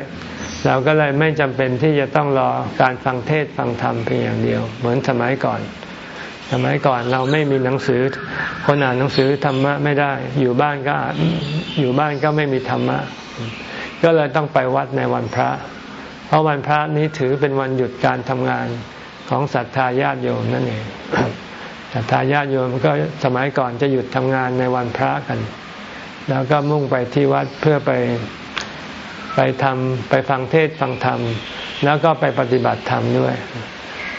เราก็เลยไม่จำเป็นที่จะต้องรอการฟังเทศฟังธรรมเพียงอย่างเดียว เหมือนสมัยก่อน สมัยก่อนเราไม่มีหนังสือ คนอ่านหนังสือธรรมะไม่ได้ อยู่บ้านก็อยู่บ้านก็ไม่มีธรรมะ ก็เลยต้องไปวัดในวันพระ เพราะวันพระนี้ถือเป็นวันหยุดการทำงานของศรัทธาญาติโยมนั่นเอง ศรัทธาญาติโยมก็สมัยก่อนจะหยุดทำงานในวันพระกัน แล้วก็มุ่งไปที่วัดเพื่อไปไปทำไปฟังเทศฟังธรรม แล้วก็ไปปฏิบัติธรรมด้วย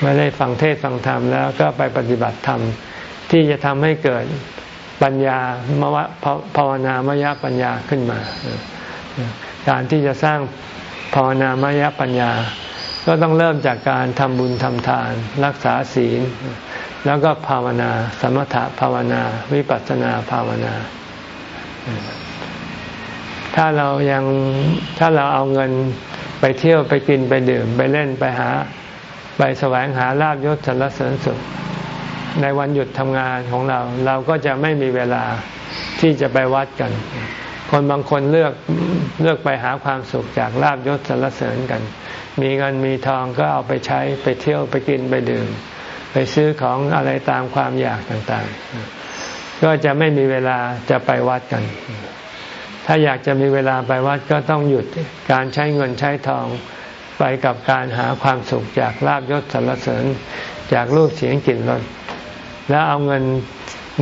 ไม่ได้ฟังเทศฟังธรรมแล้วก็ไปปฏิบัติธรรม ที่จะทำให้เกิดปัญญามวะภาวนามยปัญญาขึ้นมา การที่จะสร้างภาวนามยปัญญา ก็ต้องเริ่มจากการทำบุญทำทาน รักษาศีล แล้วก็ภาวนา สมถะภาวนา วิปัสสนาภาวนา ถ้าเรายังถ้าเราเอาเงินไปเที่ยวไปกินไปดื่ม ไปเล่นไปหา ไปแสวงหาลาบยศสรรเสริญสุข ในวันหยุดทำงานของเรา เราก็จะไม่มีเวลาที่จะไปวัดกัน คนบางคนเลือกเลือกไปหาความสุขจากลาบยศสรรเสริญกัน มีเงินมีทองก็เอาไปใช้ไปเที่ยวไปกินไปดื่ม ไปซื้อของอะไรตามความอยากต่างๆ ก็จะไม่มีเวลาจะไปวัดกัน ถ้าอยากจะมีเวลาไปวัดก็ต้องหยุดการใช้เงินใช้ทองไปกับการหาความสุขจากลาบยศสรรเสริญ จากรูปเสียงกลิ่นรสแล้วเอาเงิน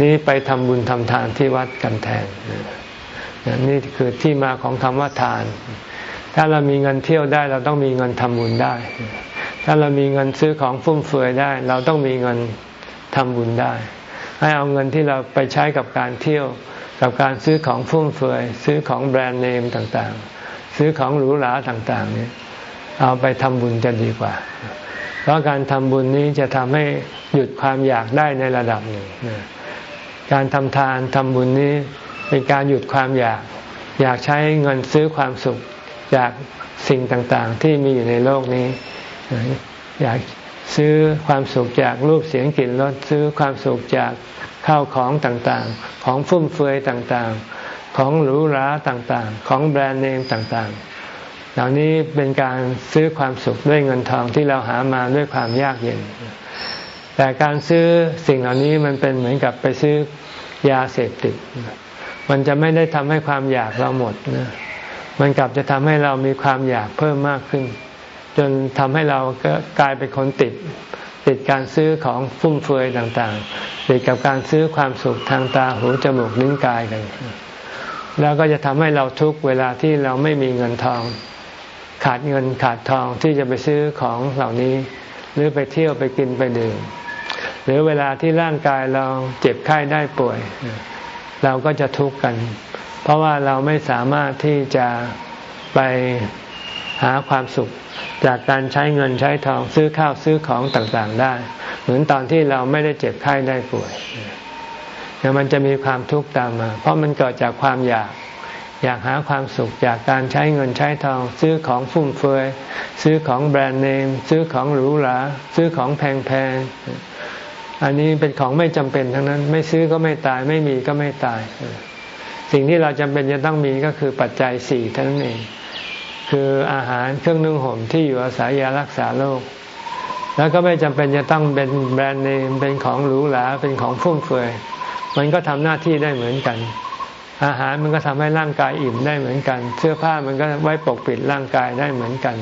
นี้ไปทำบุญทำทานที่วัดกันแทนนี่คือที่มาของคำว่าทาน ถ้าเรามีเงินเที่ยวได้เราต้องมีเงินทำบุญได้ ถ้าเรามีเงินซื้อของฟุ่มเฟือยได้ เราต้องมีเงินทำบุญได้ ให้เอาเงินที่เราไปใช้กับการเที่ยว กับการซื้อของฟุ่มเฟือย ซื้อของแบรนด์เนมต่างๆ ซื้อของหรูหราต่างๆนี่เอาไปทำบุญจะดีกว่า เพราะการทำบุญนี้จะทำให้หยุดความอยากได้ในระดับหนึ่งการทำทานทำบุญนี้เป็นการหยุดความอยาก อยากใช้เงินซื้อความสุขจากสิ่งต่างๆ ที่มีอยู่ในโลกนี้ อยากซื้อความสุขจากรูปเสียงกลิ่นรสซื้อความสุขจากข้าวของต่างๆ ของฟุ่มเฟือยต่างๆ ของหรูหราต่างๆ ของแบรนด์เนมต่างๆ เหล่านี้เป็นการซื้อความสุขด้วยเงินทองที่เราหามาด้วยความยากเย็น แต่การซื้อสิ่งเหล่านี้มันเป็นเหมือนกับไปซื้อยาเสพติด มันจะไม่ได้ทำให้ความอยากเราหมดนะ มันกลับจะทำให้เรามีความอยากเพิ่มมากขึ้น จนทำให้เราก็กลายเป็นคนติด ติดการซื้อของฟุ่มเฟือยต่างๆ ติดกับการซื้อความสุขทางตาหูจมูกลิ้นกายกันแล้วก็จะทำให้เราทุกเวลาที่เราไม่มีเงินทอง ขาดเงินขาดทองที่จะไปซื้อของเหล่านี้ หรือไปเที่ยวไปกินไปดื่มหรือเวลาที่ร่างกายเราเจ็บไข้ได้ป่วย เราก็จะทุกข์กัน เพราะว่าเราไม่สามารถที่จะไป หาความสุขจากการใช้เงินใช้ทองซื้อข้าวซื้อของต่างๆได้ เหมือนตอนที่เราไม่ได้เจ็บไข้ได้ป่วยเนี่ยมันจะมีความทุกข์ตามมา เพราะมันเกิดจากความอยาก อยากหาความสุขจากการใช้เงินใช้ทอง ซื้อของฟุ่มเฟือยซื้อของแบรนด์เนม ซื้อของหรูหราซื้อของแพงๆอันนี้เป็นของไม่จำเป็นทั้งนั้น ไม่ซื้อก็ไม่ตาย ไม่มีก็ไม่ตาย สิ่งที่เราจำเป็นจะต้องมีก็คือปัจจัยสี่เท่านั้นเอง คืออาหารเครื่องนึ่งห่มที่อยู่อาศัยยารักษาโรคแล้วก็ไม่จำเป็นจะต้องเป็นแบรนด์เนมเป็นของหรูหราเป็นของฟุ่มเฟือยมันก็ทำหน้าที่ได้เหมือนกัน อาหารมันก็ทำให้ร่างกายอิ่มได้เหมือนกัน เสื้อผ้ามันก็ไว้ปกปิดร่างกายได้เหมือนกัน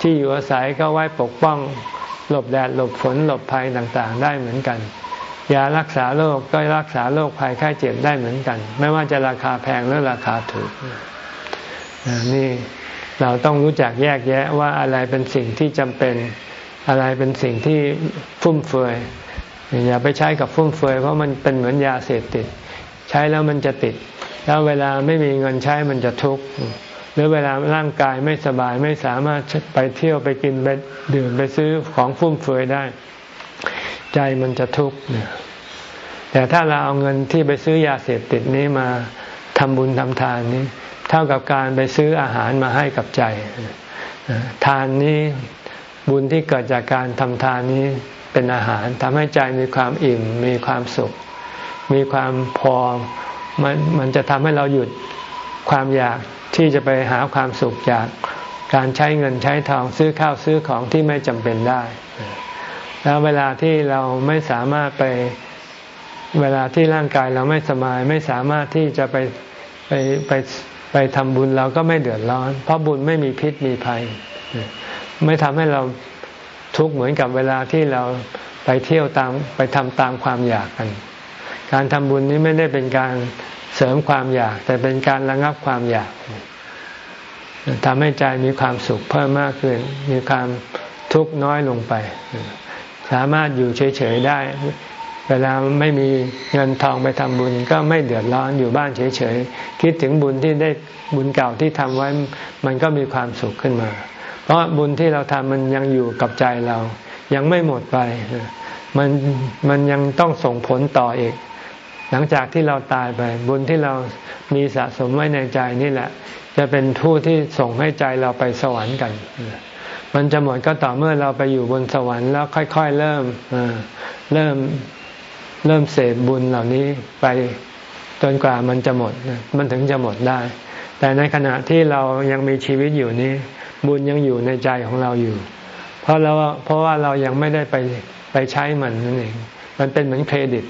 ที่อยู่อาศัยก็ไว้ปกป้องหลบแดดหลบฝนหลบภัยต่างๆ ได้เหมือนกันยารักษาโรคก็รักษาโรคภัยไข้เจ็บได้เหมือนกัน ไม่ว่าจะราคาแพงหรือราคาถูกนี่ เราต้องรู้จักแยกแยะว่าอะไรเป็นสิ่งที่จำเป็น อะไรเป็นสิ่งที่ฟุ่มเฟือยอย่าไปใช้กับฟุ่มเฟือยเพราะมันเป็นเหมือนยาเสพติด ใช้แล้วมันจะติด แล้วเวลาไม่มีเงินใช้มันจะทุกข์หรือเวลาร่างกายไม่สบายไม่สามารถไปเที่ยวไปกินไปดื่มไปซื้อของฟุ่มเฟือยได้ ใจมันจะทุกข์แต่ถ้าเราเอาเงินที่ไปซื้อยาเสพติดนี้มาทำบุญทำทานนี้ เท่ากับการไปซื้ออาหารมาให้กับใจ ทานนี้บุญที่เกิดจากการทำทานนี้เป็นอาหารทำให้ใจมีความอิ่ม มีความสุข มีความพอมันมันจะทำให้เราหยุดความอยากที่จะไปหาความสุขจากการใช้เงินใช้ทองซื้อข้าวซื้อของที่ไม่จำเป็นได้ แล้วเวลาที่เราไม่สามารถไปเวลาที่ร่างกายเราไม่สบาย ไม่สามารถที่จะไปไปไป ไปทำบุญเราก็ไม่เดือดร้อน เพราะบุญไม่มีพิษมีภัย ไม่ทำให้เราทุกข์เหมือนกับเวลาที่เราไปเที่ยวตามไปทำตามความอยากกัน การทำบุญนี้ไม่ได้เป็นการเสริมความอยาก แต่เป็นการระงับความอยากทำให้ใจมีความสุขเพิ่มมากขึ้น มีความทุกข์น้อยลงไป สามารถอยู่เฉยๆได้ เวลาไม่มีเงินทองไปทำบุญ ก็ไม่เดือดร้อนอยู่บ้านเฉยๆ คิดถึงบุญที่ได้บุญเก่าที่ทำไว้ มันก็มีความสุขขึ้นมา เพราะบุญที่เราทำมันยังอยู่กับใจเรา ยังไม่หมดไป มันมันยังต้องส่งผลต่ออีก หลังจากที่เราตายไป บุญที่เรามีสะสมไว้ในใจนี่แหละ จะเป็นผู้ที่ส่งให้ใจเราไปสวรรค์กันมันจะหมดก็ต่อเมื่อเราไปอยู่บนสวรรค์แล้วค่อย ๆ เริ่มเริ่ม เริ่มเสพบุญเหล่านี้ไปจนกว่ามันจะหมด มันถึงจะหมดได้ แต่ในขณะที่เรายังมีชีวิตอยู่นี้ บุญยังอยู่ในใจของเราอยู่ เพราะเราเพราะว่าเรายังไม่ได้ไปไปใช้มันนั่นเองมันเป็นเหมือนเครดิต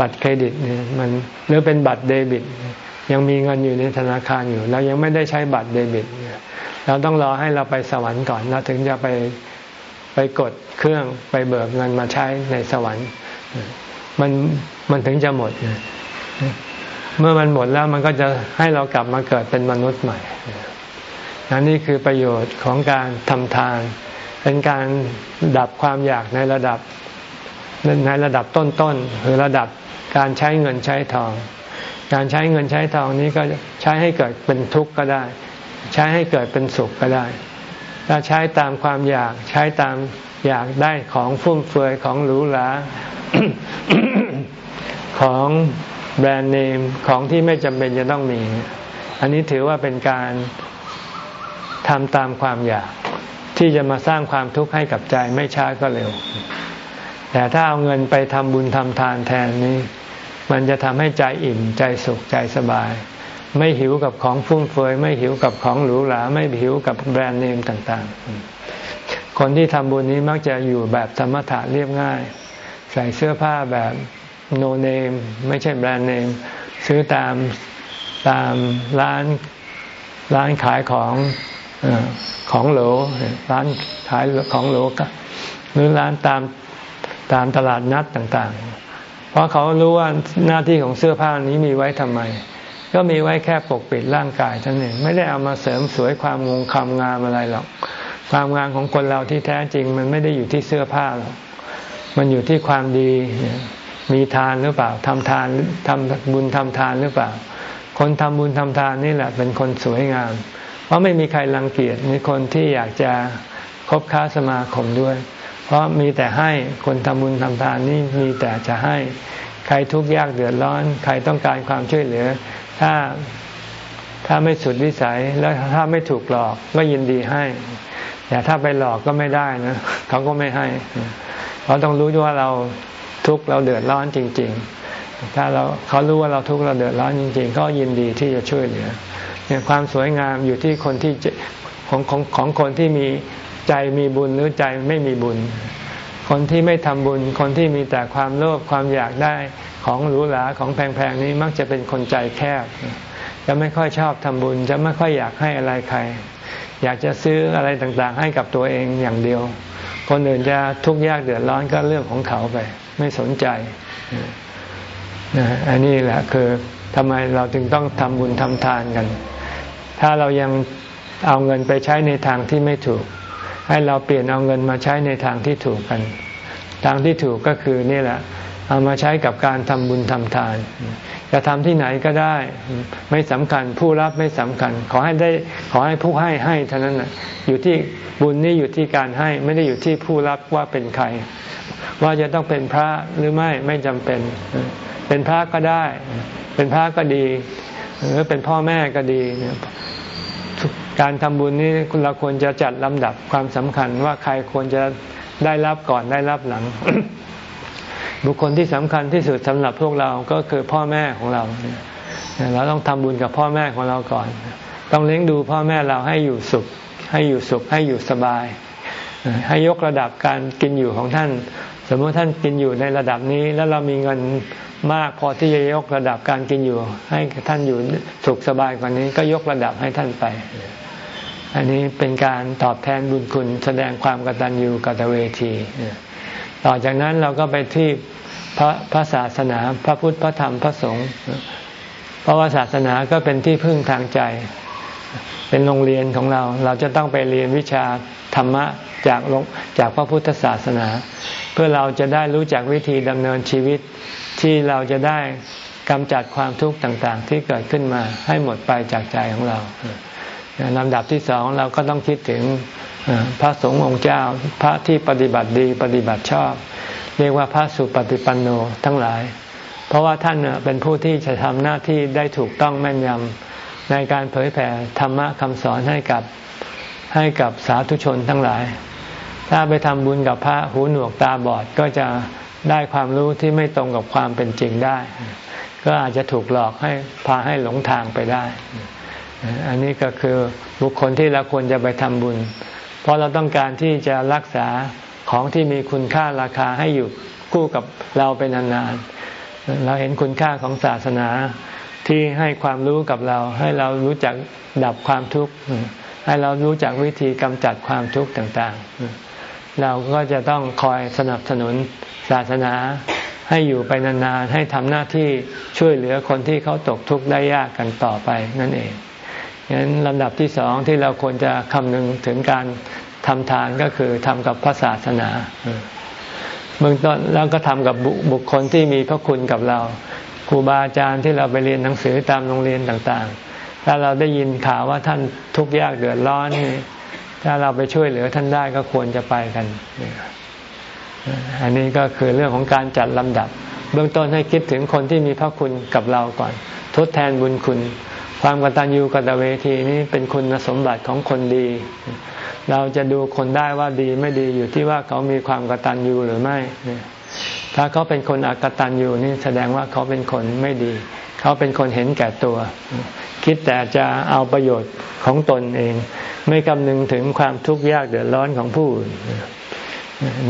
บัตรเครดิตเนี่ยมันหรือเป็นบัตรเดบิต ยังมีเงินอยู่ในธนาคารอยู่ เรายังไม่ได้ใช้บัตรเดบิตเราต้องรอให้เราไปสวรรค์ก่อนเราถึงจะไปไปกดเครื่องไปเบิกเงินมาใช้ในสวรรค์ มันมันถึงจะหมด เมื่อมันหมดแล้วมันก็จะให้เรากลับมาเกิดเป็นมนุษย์ใหม่นนี่คือประโยชน์ของการทำทาน เป็นการดับความอยากในระดับในระดับต้นๆหรือระดับการใช้เงินใช้ทอง การใช้เงินใช้ทองนี้ก็ใช้ให้เกิดเป็นทุกข์ก็ได้ ใช้ให้เกิดเป็นสุขก็ได้ ถ้าใช้ตามความอยากใช้ตาม อยากได้ของฟุ่มเฟือยของหรูหราของแบรนด์เนมของที่ไม่จำเป็นจะต้องมี อันนี้ถือว่าเป็นการทำตามความอยาก ที่จะมาสร้างความทุกข์ให้กับใจไม่ช้าก็เร็ว แต่ถ้าเอาเงินไปทำบุญทำทานแทนนี้ มันจะทำให้ใจอิ่มใจสุขใจสบาย ไม่หิวกับของฟุ่มเฟือยไม่หิวกับของหรูหราไม่หิวกับแบรนด์เนมต่าง ๆ คนที่ทำบุญนี้มักจะอยู่แบบธรรมถะเรียบง่าย ใส่เสื้อผ้าแบบโนเนมไม่ใช่แบรนด์เนม ซื้อตามตามร้านร้านขายของของโหลร้านขายของโหลก็หรือร้านตามตามตลาดนัดต่างๆ เพราะเขารู้ว่าหน้าที่ของเสื้อผ้านี้มีไว้ทำไม ก็มีไว้แค่ปกปิดร่างกายเท่านั้นไม่ได้เอามาเสริมสวยความงงความงามอะไรหรอก ความงามของคนเราที่แท้จริง มันไม่ได้อยู่ที่เสื้อผ้าหรอกมันอยู่ที่ความดี มีทานหรือเปล่าทำทานทำบุญทำทานหรือเปล่า คนทำบุญทำทานนี่แหละ เป็นคนสวยงาม เพราะไม่มีใครรังเกียจมีคนที่อยากจะคบค้าสมาคมด้วย เพราะมีแต่ให้คนทำบุญทำทานนี่มีแต่จะให้ ใครทุกข์ยากเดือดร้อน ใครต้องการความช่วยเหลือ ถ้าถ้าไม่สุดวิสัยแล้วถ้าไม่ถูกหลอกก็ยินดีให้ แต่ถ้าไปหลอกก็ไม่ได้นะเขาก็ไม่ให้เขาต้องรู้ว่าเราทุกข์เราเดือดร้อนจริง ๆ ถ้าเราเขารู้ว่าเราทุกข์เราเดือดร้อนจริง ๆ ก็ยินดีที่จะช่วยเหลือเนี่ยความสวยงามอยู่ที่คนที่ของของของคนที่มีใจมีบุญหรือใจไม่มีบุญ คนที่ไม่ทำบุญ คนที่มีแต่ความโลภความอยากได้ของหรูหราของแพงๆนี้มักจะเป็นคนใจแคบ จะไม่ค่อยชอบทำบุญ จะไม่ค่อยอยากให้อะไรใคร อยากจะซื้ออะไรต่างๆ ให้กับตัวเองอย่างเดียว คนอื่นจะทุกข์ยากเดือดร้อนก็เรื่องของเขาไป ไม่สนใจอันนี้แหละคือทำไมเราจึงต้องทำบุญทำทานกัน ถ้าเรายังเอาเงินไปใช้ในทางที่ไม่ถูก ให้เราเปลี่ยนเอาเงินมาใช้ในทางที่ถูกกัน ทางที่ถูกก็คือนี่แหละ เอามาใช้กับการทำบุญทำทาน จะทำที่ไหนก็ได้ ไม่สำคัญ ผู้รับไม่สำคัญ ขอให้ได้ขอให้ผู้ให้ให้เท่านั้นนะอยู่ที่บุญนี่อยู่ที่การให้ไม่ได้อยู่ที่ผู้รับว่าเป็นใคร ว่าจะต้องเป็นพระหรือไม่ไม่จำเป็น เป็นพระก็ได้ เป็นพระก็ดี หรือเป็นพ่อแม่ก็ดีการทำบุญนี้เราควรจะจัดลำดับความสำคัญว่าใครควรจะได้รับก่อนได้รับหลัง บุคคลที่สำคัญที่สุดสำหรับพวกเราก็คือพ่อแม่ของเรา เราต้องทำบุญกับพ่อแม่ของเราก่อน ต้องเลี้ยงดูพ่อแม่เราให้อยู่สุข ให้อยู่สุข ให้อยู่สบาย ให้ยกระดับการกินอยู่ของท่าน สมมติท่านกินอยู่ในระดับนี้ แล้วเรามีเงินมากพอที่จะยกระดับการกินอยู่ ให้ท่านอยู่สุขสบายกว่านี้ ก็ยกระดับให้ท่านไป อันนี้เป็นการตอบแทนบุญคุณแสดงความกตัญญูกตเวที ต่อจากนั้นเราก็ไปที่พระพระศาสนาพระพุทธพระธรรมพระสงฆ์เพราะว่าศาสนาก็เป็นที่พึ่งทางใจ เป็นโรงเรียนของเรา เราจะต้องไปเรียนวิชาธรรมะจากจากพระพุทธศาสนา เพื่อเราจะได้รู้จักวิธีดำเนินชีวิตที่เราจะได้กำจัดความทุกข์ต่างๆ ที่เกิดขึ้นมาให้หมดไปจากใจของเราลำดับที่สองเราก็ต้องคิดถึง พระสงฆ์องค์เจ้า พระที่ปฏิบัติดีปฏิบัติชอบ เรียกว่าพระสุปฏิปันโนทั้งหลาย เพราะว่าท่านเป็นผู้ที่จะทำหน้าที่ได้ถูกต้องแม่นยำในการเผยแผ่ธรรมะคำสอนให้กับให้กับสาธุชนทั้งหลาย ถ้าไปทำบุญกับพระหูหนวกตาบอดก็จะได้ความรู้ที่ไม่ตรงกับความเป็นจริงได้ ก็อาจจะถูกหลอกให้พาให้หลงทางไปได้ อันนี้ก็คือบุคคลที่เราควรจะไปทำบุญ ราะเราต้องการที่จะรักษาของที่มีคุณค่าราคาให้อยู่คู่กับเราเป็นนานๆ เราเห็นคุณค่าของศาสนาที่ให้ความรู้กับเรา ให้เรารู้จักดับความทุกข์ ให้เรารู้จักวิธีกำจัดความทุกข์ต่างๆ เราก็จะต้องคอยสนับสนุนศาสนาให้อยู่ไปนานๆ ให้ทำหน้าที่ช่วยเหลือคนที่เขาตกทุกข์ได้ยากกันต่อไปนั่นเองฉะนั้นลำดับที่สองที่เราควรจะคำนึงถึงการ ทำทานก็คือทำกับพระศาสนาเบื้องต้นแล้วก็ทำกับบุคคลที่มีพระคุณกับเราครูบาอาจารย์ที่เราไปเรียนหนังสือตามโรงเรียนต่างๆ ถ้าเราได้ยินข่าวว่าท่านทุกข์ยากเดือดร้อนนี่ถ้าเราไปช่วยเหลือท่านได้ก็ควรจะไปกัน อันนี้ก็คือเรื่องของการจัดลำดับ เบื้องต้นให้คิดถึงคนที่มีพระคุณกับเราก่อน ทดแทนบุญคุณ ความกตัญญูกตเวทีนี้เป็นคุณสมบัติของคนดี เราจะดูคนได้ว่าดีไม่ดีอยู่ที่ว่าเขามีความกตัญญูหรือไม่ ถ้าเขาเป็นคนอกตัญญูนี่แสดงว่าเขาเป็นคนไม่ดี เขาเป็นคนเห็นแก่ตัว คิดแต่จะเอาประโยชน์ของตนเอง ไม่คำนึงถึงความทุกข์ยากเดือดร้อนของผู้อื่น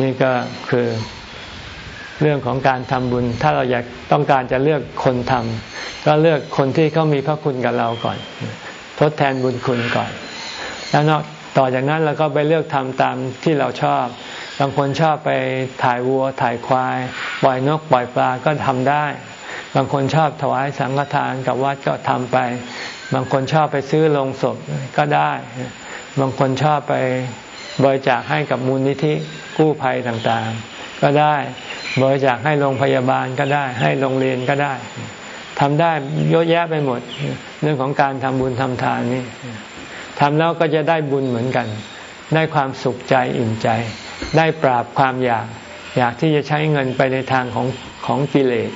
นี่ก็คือเรื่องของการทำบุญ ถ้าเราอยากต้องการจะเลือกคนทำก็เลือกคนที่เขามีพระคุณกับเราก่อน ทดแทนบุญคุณก่อน แล้วนอก ต่อจากนั้นเราก็ไปเลือกทำตามที่เราชอบ บางคนชอบไปถ่ายวัวถ่ายควาย ปล่อยนกปล่อยปลาก็ทำได้ บางคนชอบถวายสังฆทานกับวัดก็ทำไป บางคนชอบไปซื้อลงศพก็ได้ บางคนชอบไปบริจาคให้กับมูลนิธิกู้ภัยต่างๆ ก็ได้บริจาคให้โรงพยาบาลก็ได้ ให้โรงเรียนก็ได้ทำได้เยอะแยะไปหมด เรื่องของการทำบุญทำทานนี่ ทำแล้วก็จะได้บุญเหมือนกัน ได้ความสุขใจอิ่มใจ ได้ปราบความอยาก อยากที่จะใช้เงินไปในทางของของกิเลส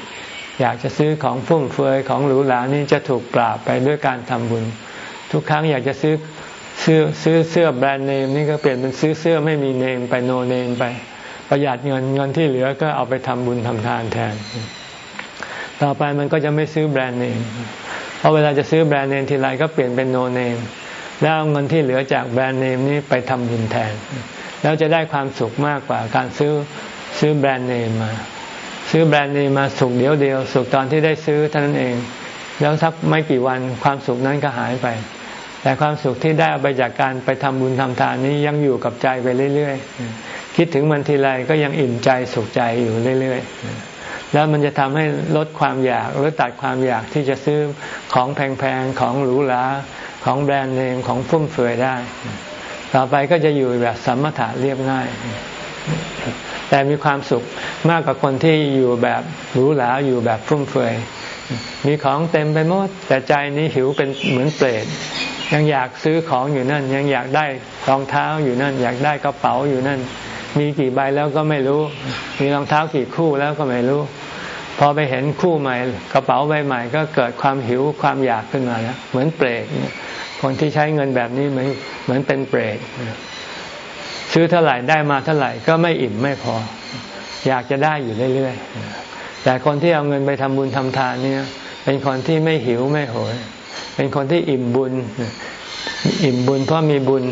อยากจะซื้อของฟุ่มเฟือยของหรูหรานี่จะถูกปราบไปด้วยการทำบุญ ทุกครั้งอยากจะซื้อเสื้อซื้อเสื้อแบรนด์เนมนี่ก็เปลี่ยนเป็นซื้อเสื้อไม่มีเนมไปโนเนมไป ประหยัดเงินเงินที่เหลือก็เอาไปทำบุญทำทานแทน ต่อไปมันก็จะไม่ซื้อแบรนด์เนมเพราะเวลาจะซื้อแบรนด์เนมทีไรก็เปลี่ยนเป็นโนเนม แล้วเอาเงินที่เหลือจากแบรนด์เนมนี้ไปทำบุญแทน แล้วจะได้ความสุขมากกว่าการซื้อซื้อแบรนด์เนมมา ซื้อแบรนด์เนมมาสุขเดียวเดียว สุขตอนที่ได้ซื้อเท่านั้นเอง แล้วสักไม่กี่วันความสุขนั้นก็หายไป แต่ความสุขที่ได้เอาไปจากการไปทำบุญทำทานนี้ยังอยู่กับใจไปเรื่อยๆ คิดถึงมันทีไรก็ยังอิ่มใจสุขใจอยู่เรื่อยๆ แล้วมันจะทำให้ลดความอยากหรือตัดความอยากที่จะซื้อของแพงๆ ของหรูหราของแบรนด์เนมของฟุ่มเฟือยได้ ต่อไปก็จะอยู่แบบสมมถะเรียบง่าย แต่มีความสุขมากกว่าคนที่อยู่แบบหรูหราอยู่แบบฟุ่มเฟือยมีของเต็มไปหมด แต่ใจนี้หิวเป็นเหมือนเปรตยังอยากซื้อของอยู่นั่น ยังอยากได้รองเท้าอยู่นั่น อยากได้กระเป๋าอยู่นั่น มีกี่ใบแล้วก็ไม่รู้ มีรองเท้ากี่คู่แล้วก็ไม่รู้ พอไปเห็นคู่ใหม่ กระเป๋าใบใหม่ ก็เกิดความหิวความอยากขึ้นมาแล้วเหมือนเปรตคนที่ใช้เงินแบบนี้เหมือนเหมือนเป็นเปรตซื้อเท่าไหร่ได้มาเท่าไหร่ก็ไม่อิ่มไม่พอ อยากจะได้อยู่เรื่อยๆแต่คนที่เอาเงินไปทำบุญทำทานเนี่ย เป็นคนที่ไม่หิวไม่โหย เป็นคนที่อิ่มบุญ อิ่มบุญเพราะมีบุญ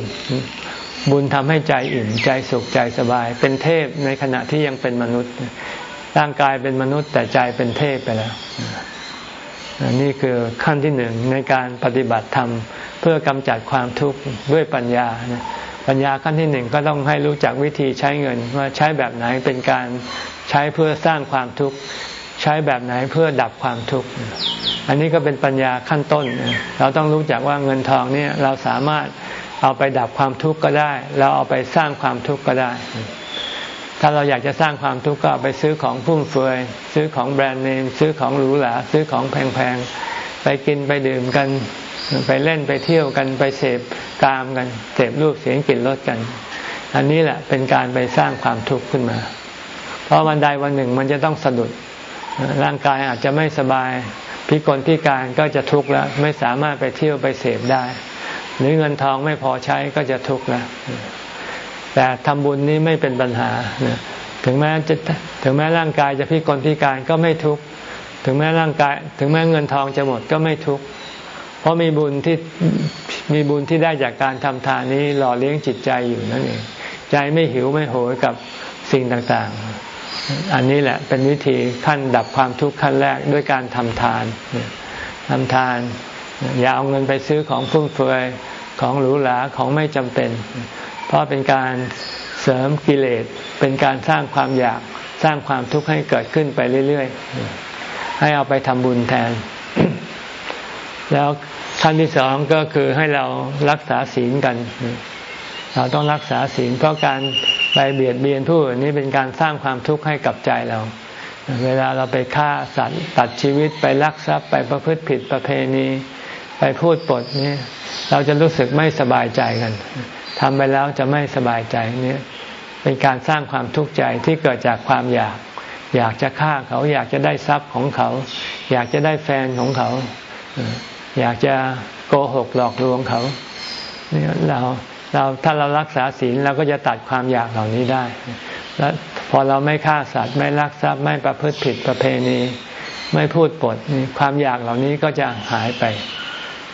บุญทำให้ใจอิ่มใจสุขใจสบาย เป็นเทพในขณะที่ยังเป็นมนุษย์ ร่างกายเป็นมนุษย์แต่ใจเป็นเทพไปแล้วนี่คือขั้นที่หนึ่งในการปฏิบัติธรรม เพื่อกำจัดความทุกข์ด้วยปัญญา ปัญญาขั้นที่หนึ่งก็ต้องให้รู้จักวิธีใช้เงินว่าใช้แบบไหนเป็นการใช้เพื่อสร้างความทุกข์ใช้แบบไหนเพื่อดับความทุกข์ อันนี้ก็เป็นปัญญาขั้นต้น เราต้องรู้จักว่าเงินทองนี่เราสามารถ เอาไปดับความทุกข์ก็ได้เราเอาไปสร้างความทุกข์ก็ได้ ถ้าเราอยากจะสร้างความทุกข์ก็ไปซื้อของฟุ่มเฟือยซื้อของแบรนด์เนมซื้อของหรูหราซื้อของแพงๆไปกินไปดื่มกัน ไปเล่นไปเที่ยวกันไปเสพกามกันเสพรูปเสียงกลิ่นรสกัน อันนี้แหละเป็นการไปสร้างความทุกข์ขึ้นมา เพราะวันใดวันหนึ่งมันจะต้องสะดุดร่างกายอาจจะไม่สบายพิกลพิการก็จะทุกข์แล้วไม่สามารถไปเที่ยวไปเสพได้ หรือเงินทองไม่พอใช้ก็จะทุกข์แล้วแต่ทำบุญนี้ไม่เป็นปัญหาถึงแม้จะถึงแม้ร่างกายจะพิกลพิการก็ไม่ทุกข์ถึงแม้ร่างกาย ถึงแม้เงินทองจะหมดก็ไม่ทุกข์เพราะมีบุญที่มีบุญที่ได้จากการทำทานนี้หล่อเลี้ยงจิตใจอยู่นั่นเองใจไม่หิวไม่โหยกับสิ่งต่างๆ อันนี้แหละเป็นวิธีขั้นดับความทุกข์ขั้นแรกด้วยการทำทานทำทาน อย่าเอาเงินไปซื้อของฟุ่มเฟือยของหรูหราของไม่จำเป็น เพราะเป็นการเสริมกิเลสเป็นการสร้างความอยากสร้างความทุกข์ให้เกิดขึ้นไปเรื่อยๆ ให้เอาไปทำบุญแทน แล้วขั้นที่สองก็คือให้เรารักษาศีลกัน เราต้องรักษาศีลเพราะการไปเบียดเบียนผู้อื่นนี้เป็นการสร้างความทุกข์ให้กับใจเรา เวลาเราไปฆ่าสัตว์ตัดชีวิตไปลักทรัพย์ไปประพฤติผิดประเพณี ไปพูดปดนี้เราจะรู้สึกไม่สบายใจกันทำไปแล้วจะไม่สบายใจนี่เป็นการสร้างความทุกข์ใจที่เกิดจากความอยาก อยากจะฆ่าเขาอยากจะได้ทรัพย์ของเขา อยากจะได้แฟนของเขา อยากจะโกหกหลอกลวงเขาเนี่ยเราเราถ้าเรารักษาศีลเราก็จะตัดความอยากเหล่านี้ได้ แล้วพอเราไม่ฆ่าสัตว์ไม่ลักทรัพย์ไม่ประพฤติผิดประเพณี ไม่พูดปดความอยากเหล่านี้ก็จะหายไป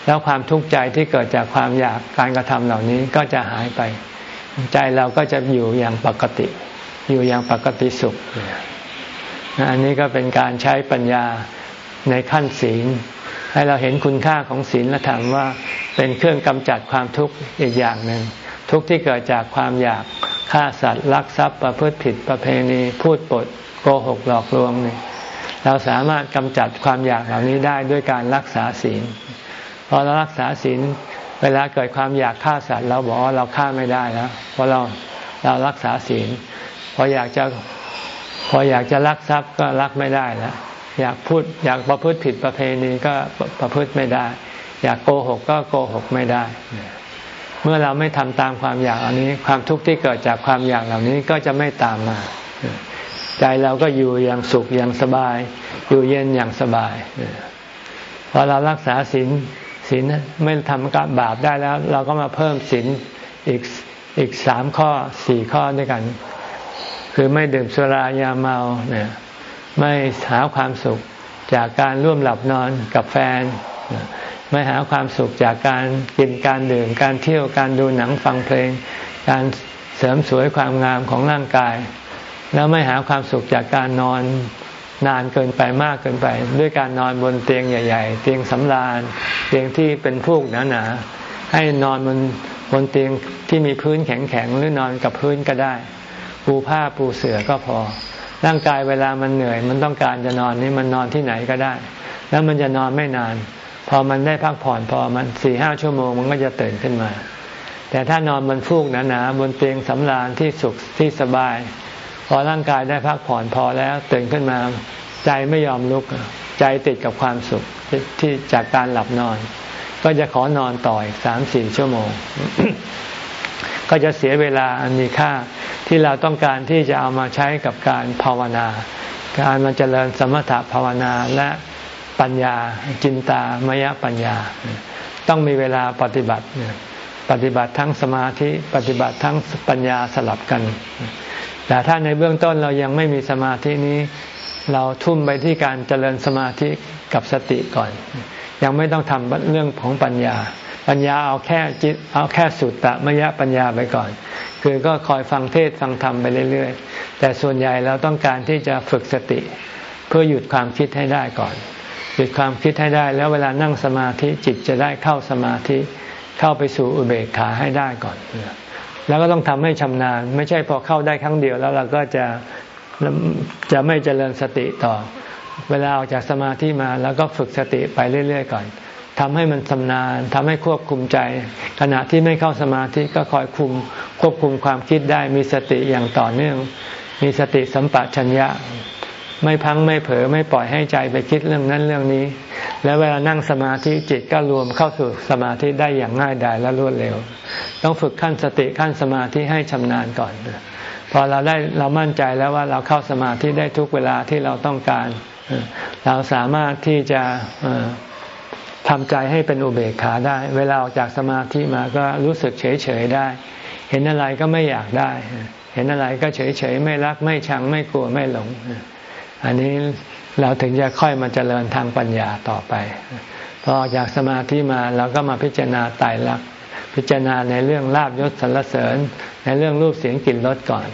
แล้วความทุกข์ใจที่เกิดจากความอยากการกระทำเหล่านี้ก็จะหายไป ใจเราก็จะอยู่อย่างปกติ อยู่อย่างปกติสุข อันนี้ก็เป็นการใช้ปัญญาในขั้นศีล ให้เราเห็นคุณค่าของศีลธรรมว่าเป็นเครื่องกำจัดความทุกข์อีกอย่างหนึ่งทุกข์ที่เกิดจากความอยากฆ่าสัตว์ลักทรัพย์ประพฤติผิดประเพณีพูดปดโกหกหลอกลวงนี่เราสามารถกำจัดความอยากเหล่านี้ได้ด้วยการรักษาศีล พอเรารักษาศีลเวลาเกิดความอยากฆ่าสัตว์เราบอกว่าเราฆ่าไม่ได้แล้วเพราะเราเรารักษาศีลพออยากจะพออยากจะลักทรัพย์ก็ลักไม่ได้แล้วอยากพูดอยากประพฤติผิดประเพณีก็ประพฤติไม่ได้ อยากโกหกก็โกหกไม่ได้ เมื่อเราไม่ทำตามความอยากเหล่านี้ ความทุกข์ที่เกิดจากความอยากเหล่านี้ก็จะไม่ตามมา ใจเราก็อยู่อย่างสุขอย่างสบาย อยู่เย็นอย่างสบายพอเรารักษาศีล ศีลไม่ทำกบาปได้แล้ว เราก็มาเพิ่มศีลอีกอีกสามข้อสี่ข้อด้วยกัน คือไม่ดื่มสุรายาเมาเนี่ยไม่หาความสุขจากการร่วมหลับนอนกับแฟน ไม่หาความสุขจากการกินการดื่ม การเที่ยวการดูหนังฟังเพลง การเสริมสวยความงามของร่างกาย แล้วไม่หาความสุขจากการนอน นานเกินไปมากเกินไป ด้วยการนอนบนเตียงใหญ่ ๆ เตียงสำราญ เตียงที่เป็นฟูกหนาๆให้นอนบนบนเตียงที่มีพื้นแข็งๆหรือนอนกับพื้นก็ได้ ปูผ้าปูเสื่อก็พอ ร่างกายเวลามันเหนื่อย มันต้องการจะนอนนี่มันนอนที่ไหนก็ได้ แล้วมันจะนอนไม่นาน พอมันได้พักผ่อนพอมันสี่ห้าชั่วโมงมันก็จะตื่นขึ้นมา แต่ถ้านอนบนฟูกหนาๆบนเตียงสำราญที่สุขที่สบาย พอร่างกายได้พักผ่อนพอแล้วตื่นขึ้นมาใจไม่ยอมลุก ใจติดกับความสุขที่จากการหลับนอน ก็จะขอนอนต่ออีกสามสี่ชั่วโมง ก็จะเสียเวลาอันมีค่าที่เราต้องการที่จะเอามาใช้กับการภาวนา การมาเจริญสมถะภาวนาและปัญญาจินตามยปัญญา ต้องมีเวลาปฏิบัติ ปฏิบัติทั้งสมาธิ ปฏิบัติทั้งปัญญาสลับกัน แต่ถ้าในเบื้องต้นเรายังไม่มีสมาธินี้ เราทุ่มไปที่การเจริญสมาธิกับสติก่อน ยังไม่ต้องทำเรื่องของปัญญา ปัญญาเอาแค่จิตเอาแค่สุตตะมยะปัญญาไปก่อน คือก็คอยฟังเทศฟังธรรมไปเรื่อยๆ แต่ส่วนใหญ่เราต้องการที่จะฝึกสติ เพื่อหยุดความคิดให้ได้ก่อน หยุดความคิดให้ได้ แล้วเวลานั่งสมาธิจิตจะได้เข้าสมาธิ เข้าไปสู่อุเบกขาให้ได้ก่อน แล้วก็ต้องทำให้ชำนาญ ไม่ใช่พอเข้าได้ครั้งเดียวแล้วเราก็จะจะไม่เจริญสติต่อ เวลาออกจากสมาธิมาแล้วก็ฝึกสติไปเรื่อย ๆ ก่อนทำให้มันชำนาญทำให้ควบคุมใจ ขณะที่ไม่เข้าสมาธิก็คอยคุมควบคุมความคิดได้มีสติอย่างต่อเนื่อง มีสติสัมปชัญญะ ไม่พังไม่เผลอไม่ปล่อยให้ใจไปคิดเรื่องนั้นเรื่องนี้ แล้วเวลานั่งสมาธิจิตก็รวมเข้าสู่สมาธิได้อย่างง่ายดายและรวดเร็ว ต้องฝึกขั้นสติขั้นสมาธิให้ชำนาญก่อน พอเราได้เรามั่นใจแล้วว่าเราเข้าสมาธิได้ทุกเวลาที่เราต้องการ เราสามารถที่จะทำใจให้เป็นอุเบกขาได้ เวลาออกจากสมาธิมาก็รู้สึกเฉยเฉยได้ เห็นอะไรก็ไม่อยากได้ เห็นอะไรก็เฉยเฉยไม่รักไม่ชังไม่กลัวไม่หลง อันนี้ เราถึงจะค่อยมาเจริญทางปัญญาต่อไป พอออกจากสมาธิมาเราก็มาพิจารณาตายรักพิจารณาในเรื่องลาบยศสรรเสริญ ในเรื่องรูปเสียงกลิ่นรสก่อน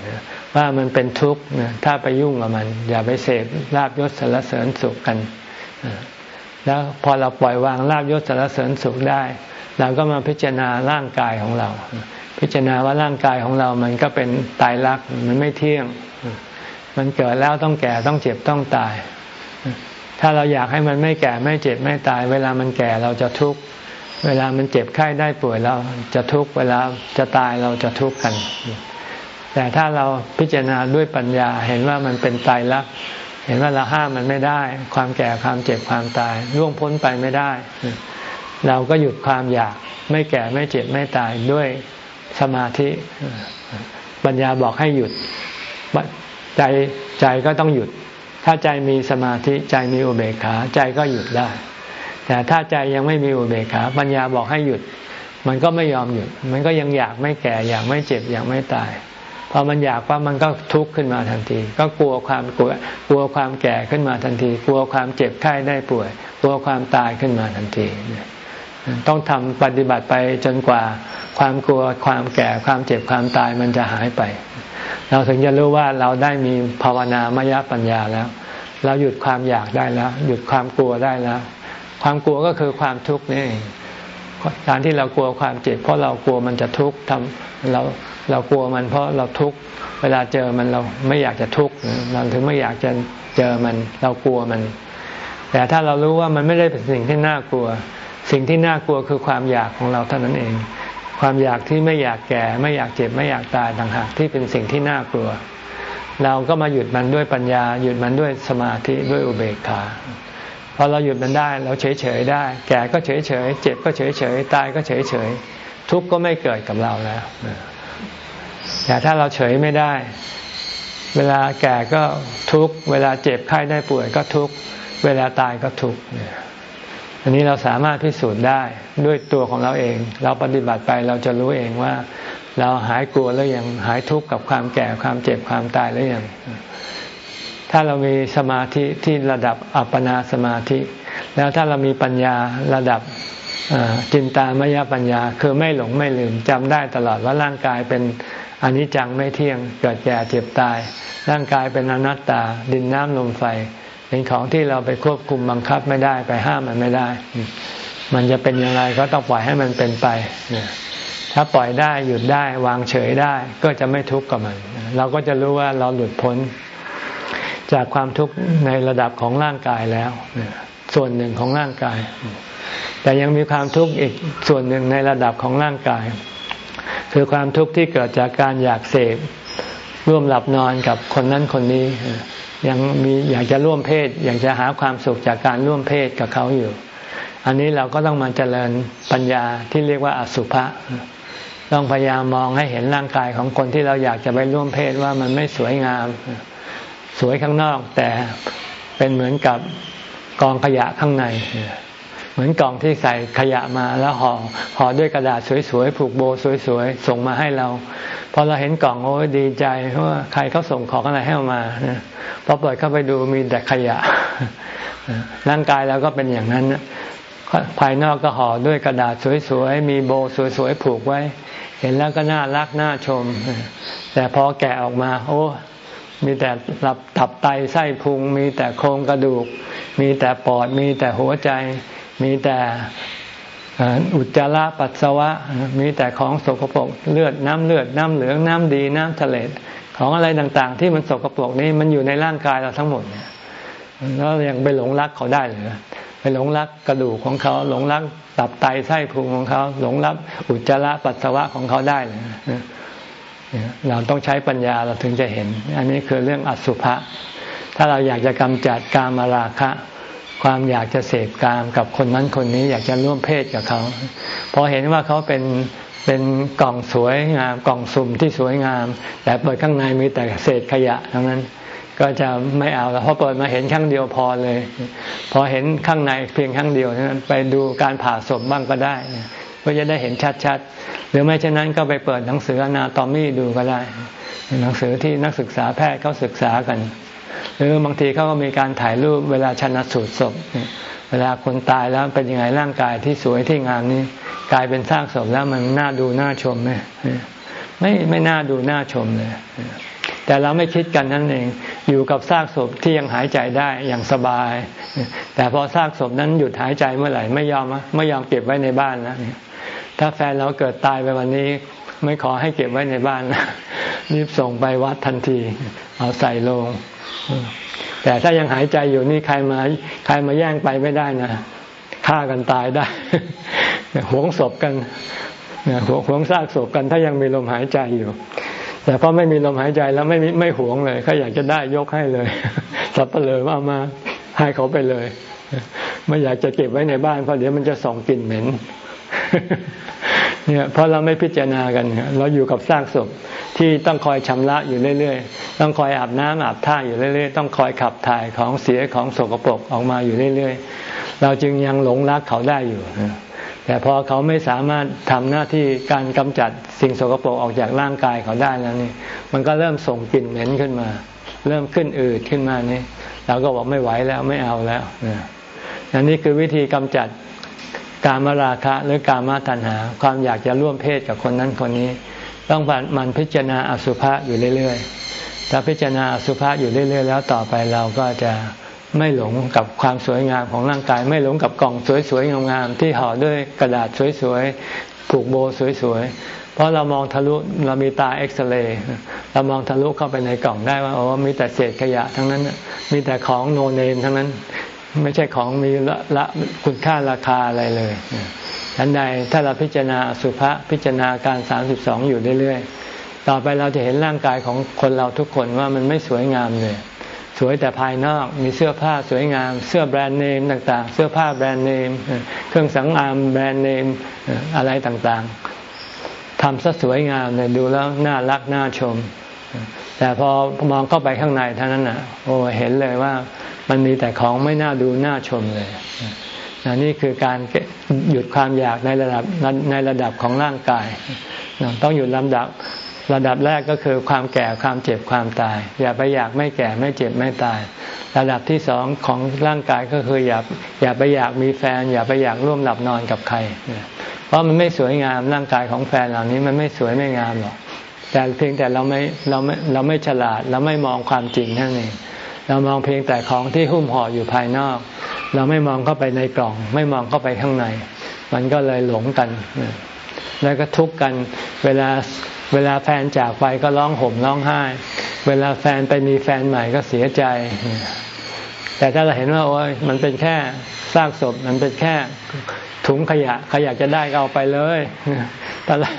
ว่ามันเป็นทุกข์ถ้าไปยุ่งกับมัน อย่าไปเสพลาบยศสรรเสริญสุขกัน แล้วพอเราปล่อยวางลาบยศสรรเสริญสุขได้ เราก็มาพิจารณาร่างกายของเรา พิจารณาว่าร่างกายของเรามันก็เป็นตายรักมันไม่เที่ยง มันเกิดแล้วต้องแก่ต้องเจ็บต้องตาย ถ้าเราอยากให้มันไม่แก่ไม่เจ็บไม่ตาย เวลามันแก่เราจะทุกข์เวลามันเจ็บไข้ได้ป่วยเราจะทุกข์เวลาจะตายเราจะทุกข์กัน แต่ถ้าเราพิจารณาด้วยปัญญาเห็นว่ามันเป็นตายรักเห็นว่าเราห้ามมันไม่ได้ ความแก่ความเจ็บความตายล่วงพ้นไปไม่ได้ เราก็หยุดความอยากไม่แก่ไม่เจ็บไม่ตายด้วยสมาธิ ปัญญาบอกให้หยุดใจใจก็ต้องหยุด ถ้าใจมีสมาธิใจมีอุเบกขาใจก็หยุดได้ แต่ถ้าใจยังไม่มีอุเบกขาปัญญาบอกให้หยุด มันก็ไม่ยอมหยุด มันก็ยังอยากไม่แก่ อยากไม่เจ็บอยากไม่ตายพอมันอยากว่ามันก็ทุกข์ขึ้นมาทันที ก็กลัวความกลัวกลัวความแก่ขึ้นมาทันที กลัวความเจ็บไข้ได้ป่วย กลัวความตายขึ้นมาทันที ต้องทำปฏิบัติไปจนกว่า ความกลัวความแก่ความเจ็บความตายมันจะหายไป เราถึงจะรู้ว่าเราได้มีภาวนามยปัญญาแล้ว เราหยุดความอยากได้แล้ว หยุดความกลัวได้แล้ว ความกลัวก็คือความทุกข์นี่การที่เรากลัวความเจ็บเพราะเรากลัวมันจะทุกข์ทำเราเรากลัวมันเพราะเราทุกข์เวลาเจอมันเราไม่อยากจะทุกข์เราถึงไม่อยากจะเจอมัน เรากลัวมัน แต่ถ้าเรารู้ว่ามันไม่ได้เป็นสิ่งที่น่ากลัว สิ่งที่น่ากลัวคือความอยากของเราเท่านั้นเอง ความอยากที่ไม่อยากแก่ ไม่อยากเจ็บไม่อยากตายต่างหากที่เป็นสิ่งที่น่ากลัว เราก็มาหยุดมันด้วยปัญญา หยุดมันด้วยสมาธิด้วยอุเบกขาพอเราหยุดมันได้เราเฉยเฉยได้ แก่ก็เฉยเฉยเจ็บก็เฉยเฉยตายก็เฉยเฉยทุกข์ก็ไม่เกิดกับเราแล้วแต่ถ้าเราเฉยไม่ได้ เวลาแก่ก็ทุกข์เวลาเจ็บไข้ได้ป่วยก็ทุกข์เวลาตายก็ทุกข์ อันนี้เราสามารถพิสูจน์ได้ด้วยตัวของเราเอง เราปฏิบัติไปเราจะรู้เองว่า เราหายกลัวแล้วยังหายทุกข์กับความแก่ความเจ็บความตายแล้วยังถ้าเรามีสมาธิที่ระดับอัปปนาสมาธิ แล้วถ้าเรามีปัญญาระดับจินตามยปัญญา คือไม่หลงไม่ลืมจำได้ตลอดว่าร่างกายเป็นอนิจจังไม่เที่ยงเกิดแก่เจ็บตาย ร่างกายเป็นอนัตตา ดินน้ำลมไฟ เป็นของที่เราไปควบคุมบังคับไม่ได้ไปห้ามมันไม่ได้ มันจะเป็นยังไงก็ต้องปล่อยให้มันเป็นไปถ้าปล่อยได้หยุดได้วางเฉยได้ก็จะไม่ทุกข์กับมัน เราก็จะรู้ว่าเราหลุดพ้น จากความทุกข์ในระดับของร่างกายแล้ว ส่วนหนึ่งของร่างกาย แต่ยังมีความทุกข์อีกส่วนหนึ่งในระดับของร่างกาย คือความทุกข์ที่เกิดจากการอยากเสพร่วมหลับนอนกับคนนั้นคนนี้ ยังมีอยากจะร่วมเพศ อยากจะหาความสุขจากการร่วมเพศกับเขาอยู่ อันนี้เราก็ต้องมาเจริญปัญญาที่เรียกว่าอสุภะต้องพยายามมองให้เห็นร่างกายของคนที่เราอยากจะไปร่วมเพศว่ามันไม่สวยงาม สวยข้างนอกแต่เป็นเหมือนกับกองขยะข้างใน เหมือนกล่องที่ใส่ขยะมาแล้วห่อห่อด้วยกระดาษสวยๆผูกโบสวยๆส่งมาให้เราพอเราเห็นกล่องโอ้ดีใจเพราะว่าใครเขาส่งของอะไรให้มาพอเปิดเข้าไปดูมีแต่ขยะร่างกายเราก็เป็นอย่างนั้นภายนอกก็ห่อด้วยกระดาษสวยๆมีโบสวยๆผูกไว้ เห็นแล้วก็น่ารักน่าชม แต่พอแกะออกมา โอ้มีแต่ตับตับไตไส้พุง มีแต่โครงกระดูก มีแต่ปอด มีแต่หัวใจ มีแต่อุจจาระปัสสาวะ มีแต่ของสกปรกเลือดน้ำเลือดน้ำเหลืองน้ำดีน้ำทะเลของอะไรต่างๆ ที่มันสกปรกนี่มันอยู่ในร่างกายเราทั้งหมดเนี่ยแล้วยังไปหลงรักเขาได้หรือไปหลงรักกระดูกของเขาหลงรักตับไตไส้พุงของเขาหลงรักอุจจาระปัสสาวะของเขาได้เลยเราต้องใช้ปัญญาเราถึงจะเห็น อันนี้คือเรื่องอสุภะถ้าเราอยากจะกำจัดกามราคะ ความอยากจะเสพกามกับคนนั้นคนนี้อยากจะร่วมเพศกับเขาพอเห็นว่าเขาเป็นเป็นกล่องสวยงามกล่องสุ่มที่สวยงาม แต่เปิดข้างในมีแต่เศษขยะทั้งนั้น ก็จะไม่เอาแล้วพราะเปิดมาเห็นครั้งเดียวพอเลย พอเห็นข้างในเพียงครั้งเดียวนั้นไปดูการผ่าศพบ้างก็ได้ก็จะได้เห็นชัดๆ หรือไม่เช่นนั้นก็ไปเปิดหนังสืออนาตอมี่ดูก็ได้ หนังสือที่นักศึกษาแพทย์เขาศึกษากัน หรือบางทีเขาก็มีการถ่ายรูปเวลาชนะสูตรศพ เวลาคนตายแล้วเป็นยังไงร่างกายที่สวยที่งามนี้กลายเป็นสร้างศพแล้วมันน่าดูน่าชมไหมไม่ไม่น่าดูน่าชมเลย แต่เราไม่คิดกันนั่นเองอยู่กับซากศพที่ยังหายใจได้อย่างสบาย แต่พอซากศพนั้นหยุดหายใจเมื่อไหร่ไม่ยอมไม่ยอมเก็บไว้ในบ้านแล้วถ้าแฟนเราเกิดตายไปวันนี้ ไม่ขอให้เก็บไว้ในบ้านรีบส่งไปวัดทันที เอาใส่ลง แต่ถ้ายังหายใจอยู่นี่ใครมาใครมาแย่งไปไม่ได้นะฆ่ากันตายได้หวงศพกันหวงหวงซากศพกัน ถ้ายังมีลมหายใจอยู่ แต่พอไม่มีลมหายใจแล้วไม่ไม่หวงเลยเขาอยากจะได้ยกให้เลยสับเปลือเอามาให้เขาไปเลย ไม่อยากจะเก็บไว้ในบ้านเพราะเดี๋ยวมันจะส่องกลิ่นเหม็น เนี่ยเพราะเราไม่พิจารณากัน เราอยู่กับสร้างศพที่ต้องคอยชำระอยู่เรื่อยๆ ต้องคอยอาบน้ำอาบท่าอยู่เรื่อยๆ ต้องคอยขับถ่ายของเสียของสกปรกออกมาอยู่เรื่อยๆ เราจึงยังหลงรักเขาได้อยู่ แต่พอเขาไม่สามารถทำหน้าที่การกำจัดสิ่งสกปรกออกจากร่างกายเขาได้แล้วนี่ มันก็เริ่มส่งกลิ่นเหม็นขึ้นมา เริ่มขึ้นอืดขึ้นมานี่เราก็บอกไม่ไหวแล้วไม่เอาแล้วอันนี้คือวิธีกำจัด การมาราคะหรือการมาตัณหา ความอยากจะร่วมเพศกับคนนั้นคนนี้ ต้องมันพิจารณาอสุภะอยู่เรื่อยๆถ้าพิจารณาอสุภะอยู่เรื่อย ๆ แล้วต่อไปเราก็จะไม่หลงกับความสวยงามของร่างกาย ไม่หลงกับกล่องสวยๆงามๆที่ห่อด้วยกระดาษสวยๆผูกโบสวยๆเพราะเรามองทะลุเรามีตาเอ็กซเรย์เรามองทะลุเข้าไปในกล่องได้ว่าโอ้มีแต่เศษขยะทั้งนั้นมีแต่ของโนเนมทั้งนั้น ไม่ใช่ของมีละละคุณค่าราคาอะไรเลยฉันใดถ้าเราพิจารณาสุภาษพิจารณาการสามสิบสองอยู่เรื่อยๆ ต่อไปเราจะเห็นร่างกายของคนเราทุกคนว่ามันไม่สวยงามเลย สวยแต่ภายนอกมีเสื้อผ้าสวยงาม เสื้อแบรนด์เนมต่างๆ เสื้อผ้าแบรนด์เนม เครื่องสังอามแบรนด์เนมอะไรต่างๆทำซะสวยงามเลยดูแล้วน่ารักน่าชม แต่พอมองเข้าไปข้างในเท่านั้นนะโอ้เห็นเลยว่า มันมีแต่ของไม่น่าดูน่าชมเลยนี่คือการหยุดความอยากในระดับในระดับของร่างกาย ต้องหยุดลำดับระดับแรกก็คือความแก่ความเจ็บความตาย อย่าไปอยากไม่แก่ไม่เจ็บไม่ตาย ระดับที่สองของร่างกายก็คืออย่าอย่าไปอยากมีแฟน อย่าไปอยากร่วมหลับนอนกับใคร เพราะมันไม่สวยงามร่างกายของแฟนเหล่านี้มันไม่สวยไม่งามหรอกแต่เพียงแต่เราไม่เราไม่เราไม่ฉลาด เราไม่มองความจริงนั่นเอง เรามองเพียงแต่ของที่หุ้มห่ออยู่ภายนอก เราไม่มองเข้าไปในกล่อง ไม่มองเข้าไปข้างใน มันก็เลยหลงกัน แล้วก็ทุกข์กันเวลาเวลาแฟนจากไปก็ร้องห่มร้องไห้ เวลาแฟนไปมีแฟนใหม่ก็เสียใจ แต่ถ้าเราเห็นว่าโอ้ยมันเป็นแค่ซากศพมันเป็นแค่ถุงขยะขยะจะได้ก็เอาไปเลยถ้าเรา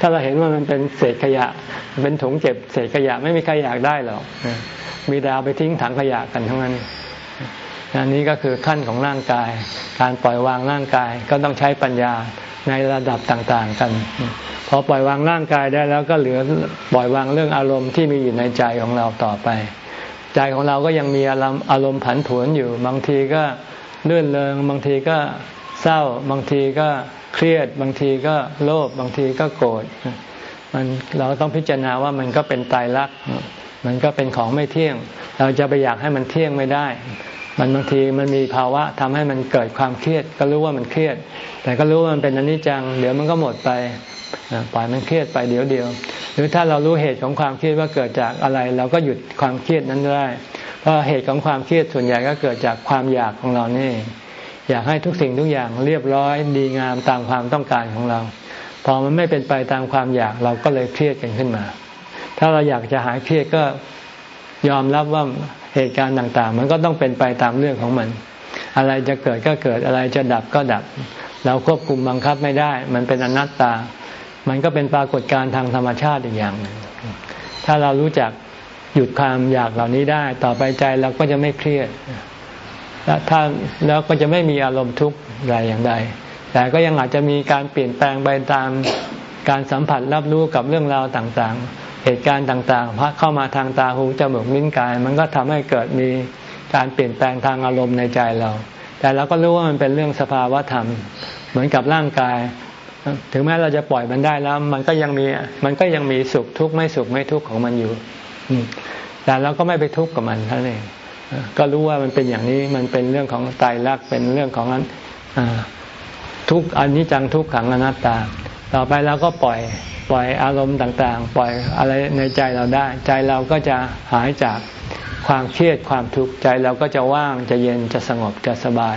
ถ้าเราเห็นว่ามันเป็นเศษขยะ เป็นถุงเก็บเศษขยะไม่มีใครอยากได้หรอก มีดาวไปทิ้งถังขยะกันทั้งนั้นอันนี้ก็คือขั้นของร่างกาย การปล่อยวางร่างกายก็ต้องใช้ปัญญาในระดับต่างๆกัน พอปล่อยวางร่างกายได้แล้วก็เหลือปล่อยวางเรื่องอารมณ์ที่มีอยู่ในใจของเราต่อไป ใจของเราก็ยังมีอารมณ์อารมณ์ผันผวนอยู่ บางทีก็เลื่อนเลงบางทีก็เศร้า บางทีก็เครียด บางทีก็โลภบางทีก็โกรธมันเราต้องพิจารณาว่ามันก็เป็นตายรัก มันก็เป็นของไม่เที่ยง เราจะไปอยากให้มันเที่ยงไม่ได้ มันบางทีมันมีภาวะทำให้มันเกิดความเครียด ก็รู้ว่ามันเครียด แต่ก็รู้ว่ามันเป็นอนิจจัง เดี๋ยวมันก็หมดไปปล่อยมันเครียดไปเดี๋ยวเดียว หรือถ้าเรารู้เหตุของความเครียดว่าเกิดจากอะไร เราก็หยุดความเครียดนั้นได้ เพราะเหตุของความเครียดส่วนใหญ่ก็เกิดจากความอยากของเรานี่อยากให้ทุกสิ่งทุกอย่างเรียบร้อยดีงามตามความต้องการของเรา พอมันไม่เป็นไปตามความอยากเราก็เลยเครียดกันขึ้นมา ถ้าเราอยากจะหายเครียดก็ยอมรับว่าเหตุการณ์ต่าง ๆ มันก็ต้องเป็นไปตามเรื่องของมัน อะไรจะเกิดก็เกิดอะไรจะดับก็ดับ เราควบคุมบังคับไม่ได้ มันเป็นอนัตตา มันก็เป็นปรากฏการณ์ทางธรรมชาติอีกอย่างหนึ่งถ้าเรารู้จักหยุดความอยากเหล่านี้ได้ ต่อไปใจเราก็จะไม่เครียดแล้วถ้าแล้วก็จะไม่มีอารมณ์ทุกข์ใดอย่างใด แต่ก็ยังอาจจะมีการเปลี่ยนแปลงไปตามการสัมผัสรับรู้กับเรื่องราวต่าง เหตุการณ์ต่างๆพเข้ามาทางตาหูจมูกลิ้นกาย มันก็ทำให้เกิดมีการเปลี่ยนแปลงทางอารมณ์ในใจเรา แต่เราก็รู้ว่ามันเป็นเรื่องสภาวะธรรม เหมือนกับร่างกาย ถึงแม้เราจะปล่อยมันได้แล้ว มันก็ยังมีมันก็ยังมีสุขทุกข์ไม่สุขไม่ทุกข์ของมันอยู่แต่เราก็ไม่ไปทุกข์กับมันเท่านั้นเองก็รู้ว่ามันเป็นอย่างนี้มันเป็นเรื่องของตายรักเป็นเรื่องของนั้นทุกอันนี้จังทุกขังอนัตตา ต่อไปเราก็ปล่อย ปล่อยอารมณ์ต่างๆ ปล่อยอะไรในใจเราได้ ใจเราก็จะหายจากความเครียดความทุกข์ใจเราก็จะว่างจะเย็นจะสงบจะสบาย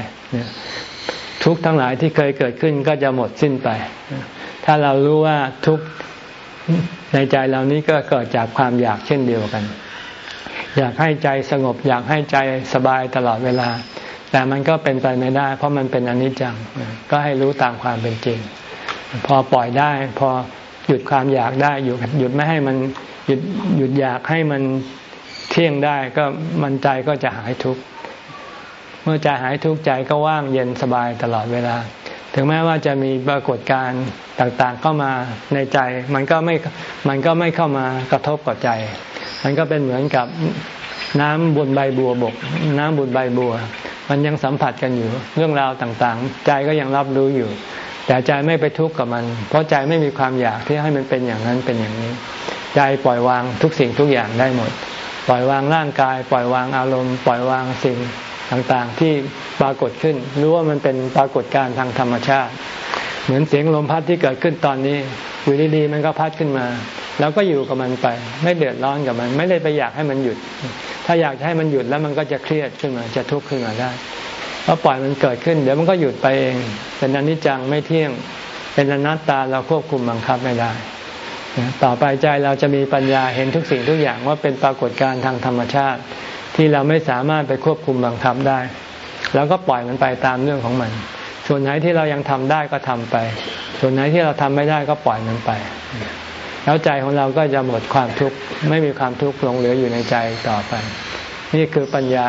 ทุกทั้งหลายที่เคยเกิดขึ้นก็จะหมดสิ้นไป ถ้าเรารู้ว่าทุกในใจเรานี้ก็เกิดจากความอยากเช่นเดียวกัน อยากให้ใจสงบ อยากให้ใจสบายตลอดเวลา แต่มันก็เป็นไปไม่ได้ เพราะมันเป็นอนิจจัง ก็ให้รู้ตามความเป็นจริง พอปล่อยได้ พอ ยุดความอยากได้หยุดหยุดไม่ให้มันหยุดหยุดอยากให้มันเที่ยงได้ก็มันใจก็จะหายทุกข์เมื่อใจหายทุกข์ใจก็ว่างเย็นสบายตลอดเวลา ถึงแม้ว่าจะมีปรากฏการณ์ต่างๆเข้ามาในใจ มันก็ไม่มันก็ไม่เข้ามากระทบกับใจ มันก็เป็นเหมือนกับน้ำบนใบบัวบก น้ำบนใบบัว มันยังสัมผัสกันอยู่ เรื่องราวต่างๆ ใจก็ยังรับรู้อยู่ แต่ใจไม่ไปทุกข์กับมัน เพราะใจไม่มีความอยากที่ให้มันเป็นอย่างนั้นเป็นอย่างนี้ ใจปล่อยวางทุกสิ่งทุกอย่างได้หมด ปล่อยวางร่างกาย ปล่อยวางอารมณ์ ปล่อยวางสิ่งต่างๆ ที่ปรากฏขึ้น รู้ว่ามันเป็นปรากฏการณ์ทางธรรมชาติ เหมือนเสียงลมพัดที่เกิดขึ้นตอนนี้ อยู่ดีๆมันก็พัดขึ้นมาแล้วก็อยู่กับมันไป ไม่เดือดร้อนกับมัน ไม่ได้ไปอยากให้มันหยุด ถ้าอยากให้มันหยุดแล้วมันก็จะเครียดขึ้นมา จะทุกข์ขึ้นมาได้ ก็ปล่อยมันเกิดขึ้น เดี๋ยวมันก็หยุดไปเอง เป็นอนิจจังไม่เที่ยง เป็นอนัตตาเราควบคุมบังคับไม่ได้ ต่อไปใจเราจะมีปัญญาเห็นทุกสิ่งทุกอย่างว่าเป็นปรากฏการณ์ทางธรรมชาติ ที่เราไม่สามารถไปควบคุมบังคับได้ แล้วก็ปล่อยมันไปตามเรื่องของมัน ส่วนไหนที่เรายังทำได้ก็ทำไป ส่วนไหนที่เราทำไม่ได้ก็ปล่อยมันไปแล้วใจของเราก็จะหมดความทุกข์ไม่มีความทุกข์หลงเหลืออยู่ในใจต่อไป นี่คือปัญญา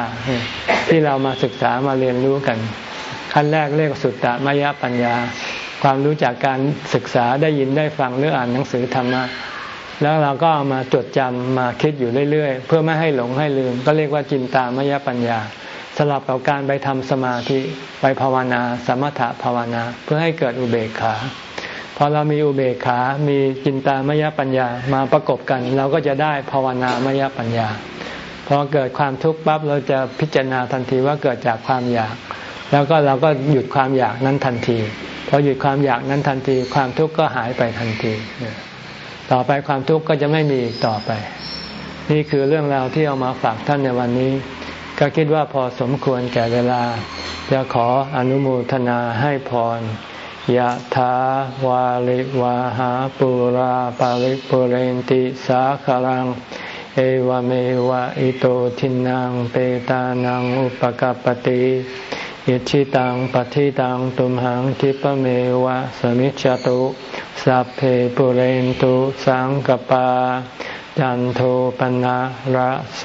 ที่เรามาศึกษามาเรียนรู้กัน ขั้นแรกเรียกสุตตมยปัญญา ความรู้จากการศึกษาได้ยินได้ฟังหรืออ่านหนังสือธรรมะแล้วเราก็เอามาจดจำมาคิดอยู่เรื่อยๆ เพื่อไม่ให้หลงให้ลืม ก็เรียกว่าจินตามยปัญญาสลับกับการไปทำสมาธิไปภาวนา สมถะภาวนา เพื่อให้เกิดอุเบกขาพอเรามีอุเบกขา มีจินตามยปัญญามาประกบกัน เราก็จะได้ภาวนามยปัญญา พอเกิดความทุกข์ปั๊บเราจะพิจารณาทันทีว่าเกิดจากความอยาก แล้วก็เราก็หยุดความอยากนั้นทันทีพอหยุดความอยากนั้นทันทีความทุกข์ก็หายไปทันที ต่อไปความทุกข์ก็จะไม่มีอีกต่อไป นี่คือเรื่องราวที่เอามาฝากท่านในวันนี้ ก็คิดว่าพอสมควรแก่เวลา จะขออนุโมทนาให้พรยะถาวาลิวาหาปุราปาริปุเรนติสาคลัง เอวเมวะอิโตทินังเปตานังอุปกาปติยิชิตังปฏิตังตุมหังคิปเมวะสมิจจตุสัพเพปุเรนตุสังกปา จันโทปนะระโส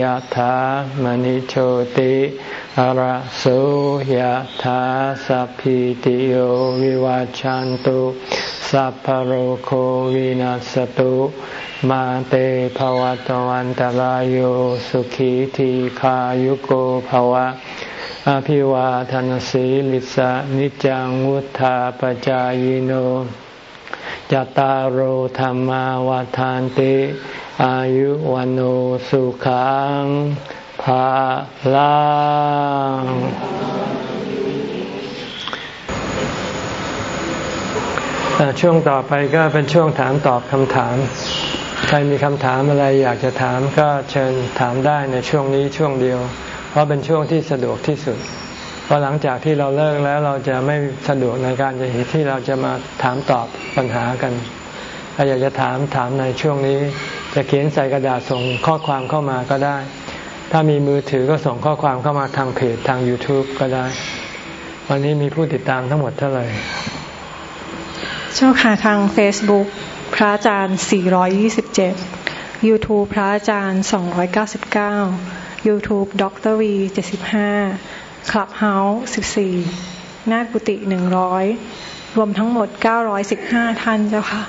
ยธามณิโชติระโสยธาสัพพิติโยวิวาจันตุสัพพโรโควินัสตุมาเตภวตวันตารโยสุขีทีขายุโกภวะ อภิวาทนสีลิสะนิจังวุธาปจายโน จตารโหธรรมาวาทานติ อายุวันโอสุขังภาลังช่วงต่อไปก็เป็นช่วงถามตอบคำถาม ใครมีคำถามอะไรอยากจะถามก็เชิญถามได้ในช่วงนี้ช่วงเดียว เพราะเป็นช่วงที่สะดวกที่สุด พอหลังจากที่เราเลิกแล้วเราจะไม่สะดวกในการจะที่เราจะมาถามตอบปัญหากัน ถ้าอยากจะถามถามในช่วงนี้ จะเขียนใส่กระดาษส่งข้อความเข้ามาก็ได้ ถ้ามีมือถือก็ส่งข้อความเข้ามาทางเพจทาง YouTube ก็ได้ วันนี้มีผู้ติดตามทั้งหมดเท่าไหร่เจ้าค่ะทาง Facebook พระอาจารย์ 427 YouTube พระอาจารย์ 299 YouTube ดรวี 75 คลับเฮาส์สิบสี่นากุฏิหนึ่งร้อยรวมทั้งหมดเก้าร้อยสิบห้าท่านเจ้าค่ะ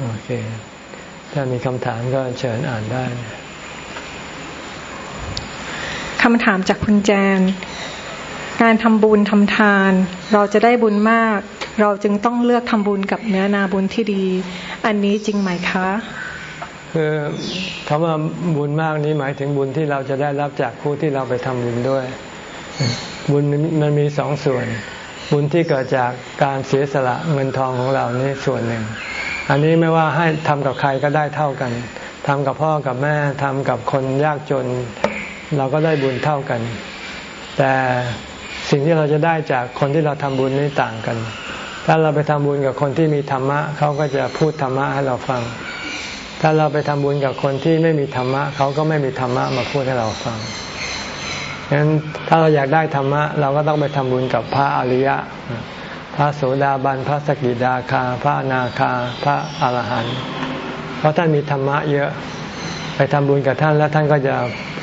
โอเค ถ้ามีคำถามก็เชิญอ่านได้คำถามจากคุณแจน การทำบุญทำทาน เราจะได้บุญมาก เราจึงต้องเลือกทำบุญกับเนื้อนาบุญที่ดี อันนี้จริงไหมคะคือคำว่าบุญมากนี้หมายถึงบุญที่เราจะได้รับจากผู้ที่เราไปทำบุญด้วย บุญมันมีสองส่วน บุญที่เกิดจากการเสียสละเงินทองของเรานี่ส่วนหนึ่ง อันนี้ไม่ว่าให้ทำกับใครก็ได้เท่ากันทำกับพ่อกับแม่ทำกับคนยากจน เราก็ได้บุญเท่ากัน แต่สิ่งที่เราจะได้จากคนที่เราทำบุญนี่ต่างกัน ถ้าเราไปทำบุญกับคนที่มีธรรมะเขาก็จะพูดธรรมะให้เราฟัง ถ้าเราไปทำบุญกับคนที่ไม่มีธรรมะเขาก็ไม่มีธรรมะมาพูดให้เราฟัง ฉะนั้นถ้าเราอยากได้ธรรมะ เราก็ต้องไปทำบุญกับพระอริยะ พระโสดาบัน พระสกิดาคา พระนาคา พระอรหันต์ เพราะท่านมีธรรมะเยอะ ไปทำบุญกับท่านแล้วท่านก็จะ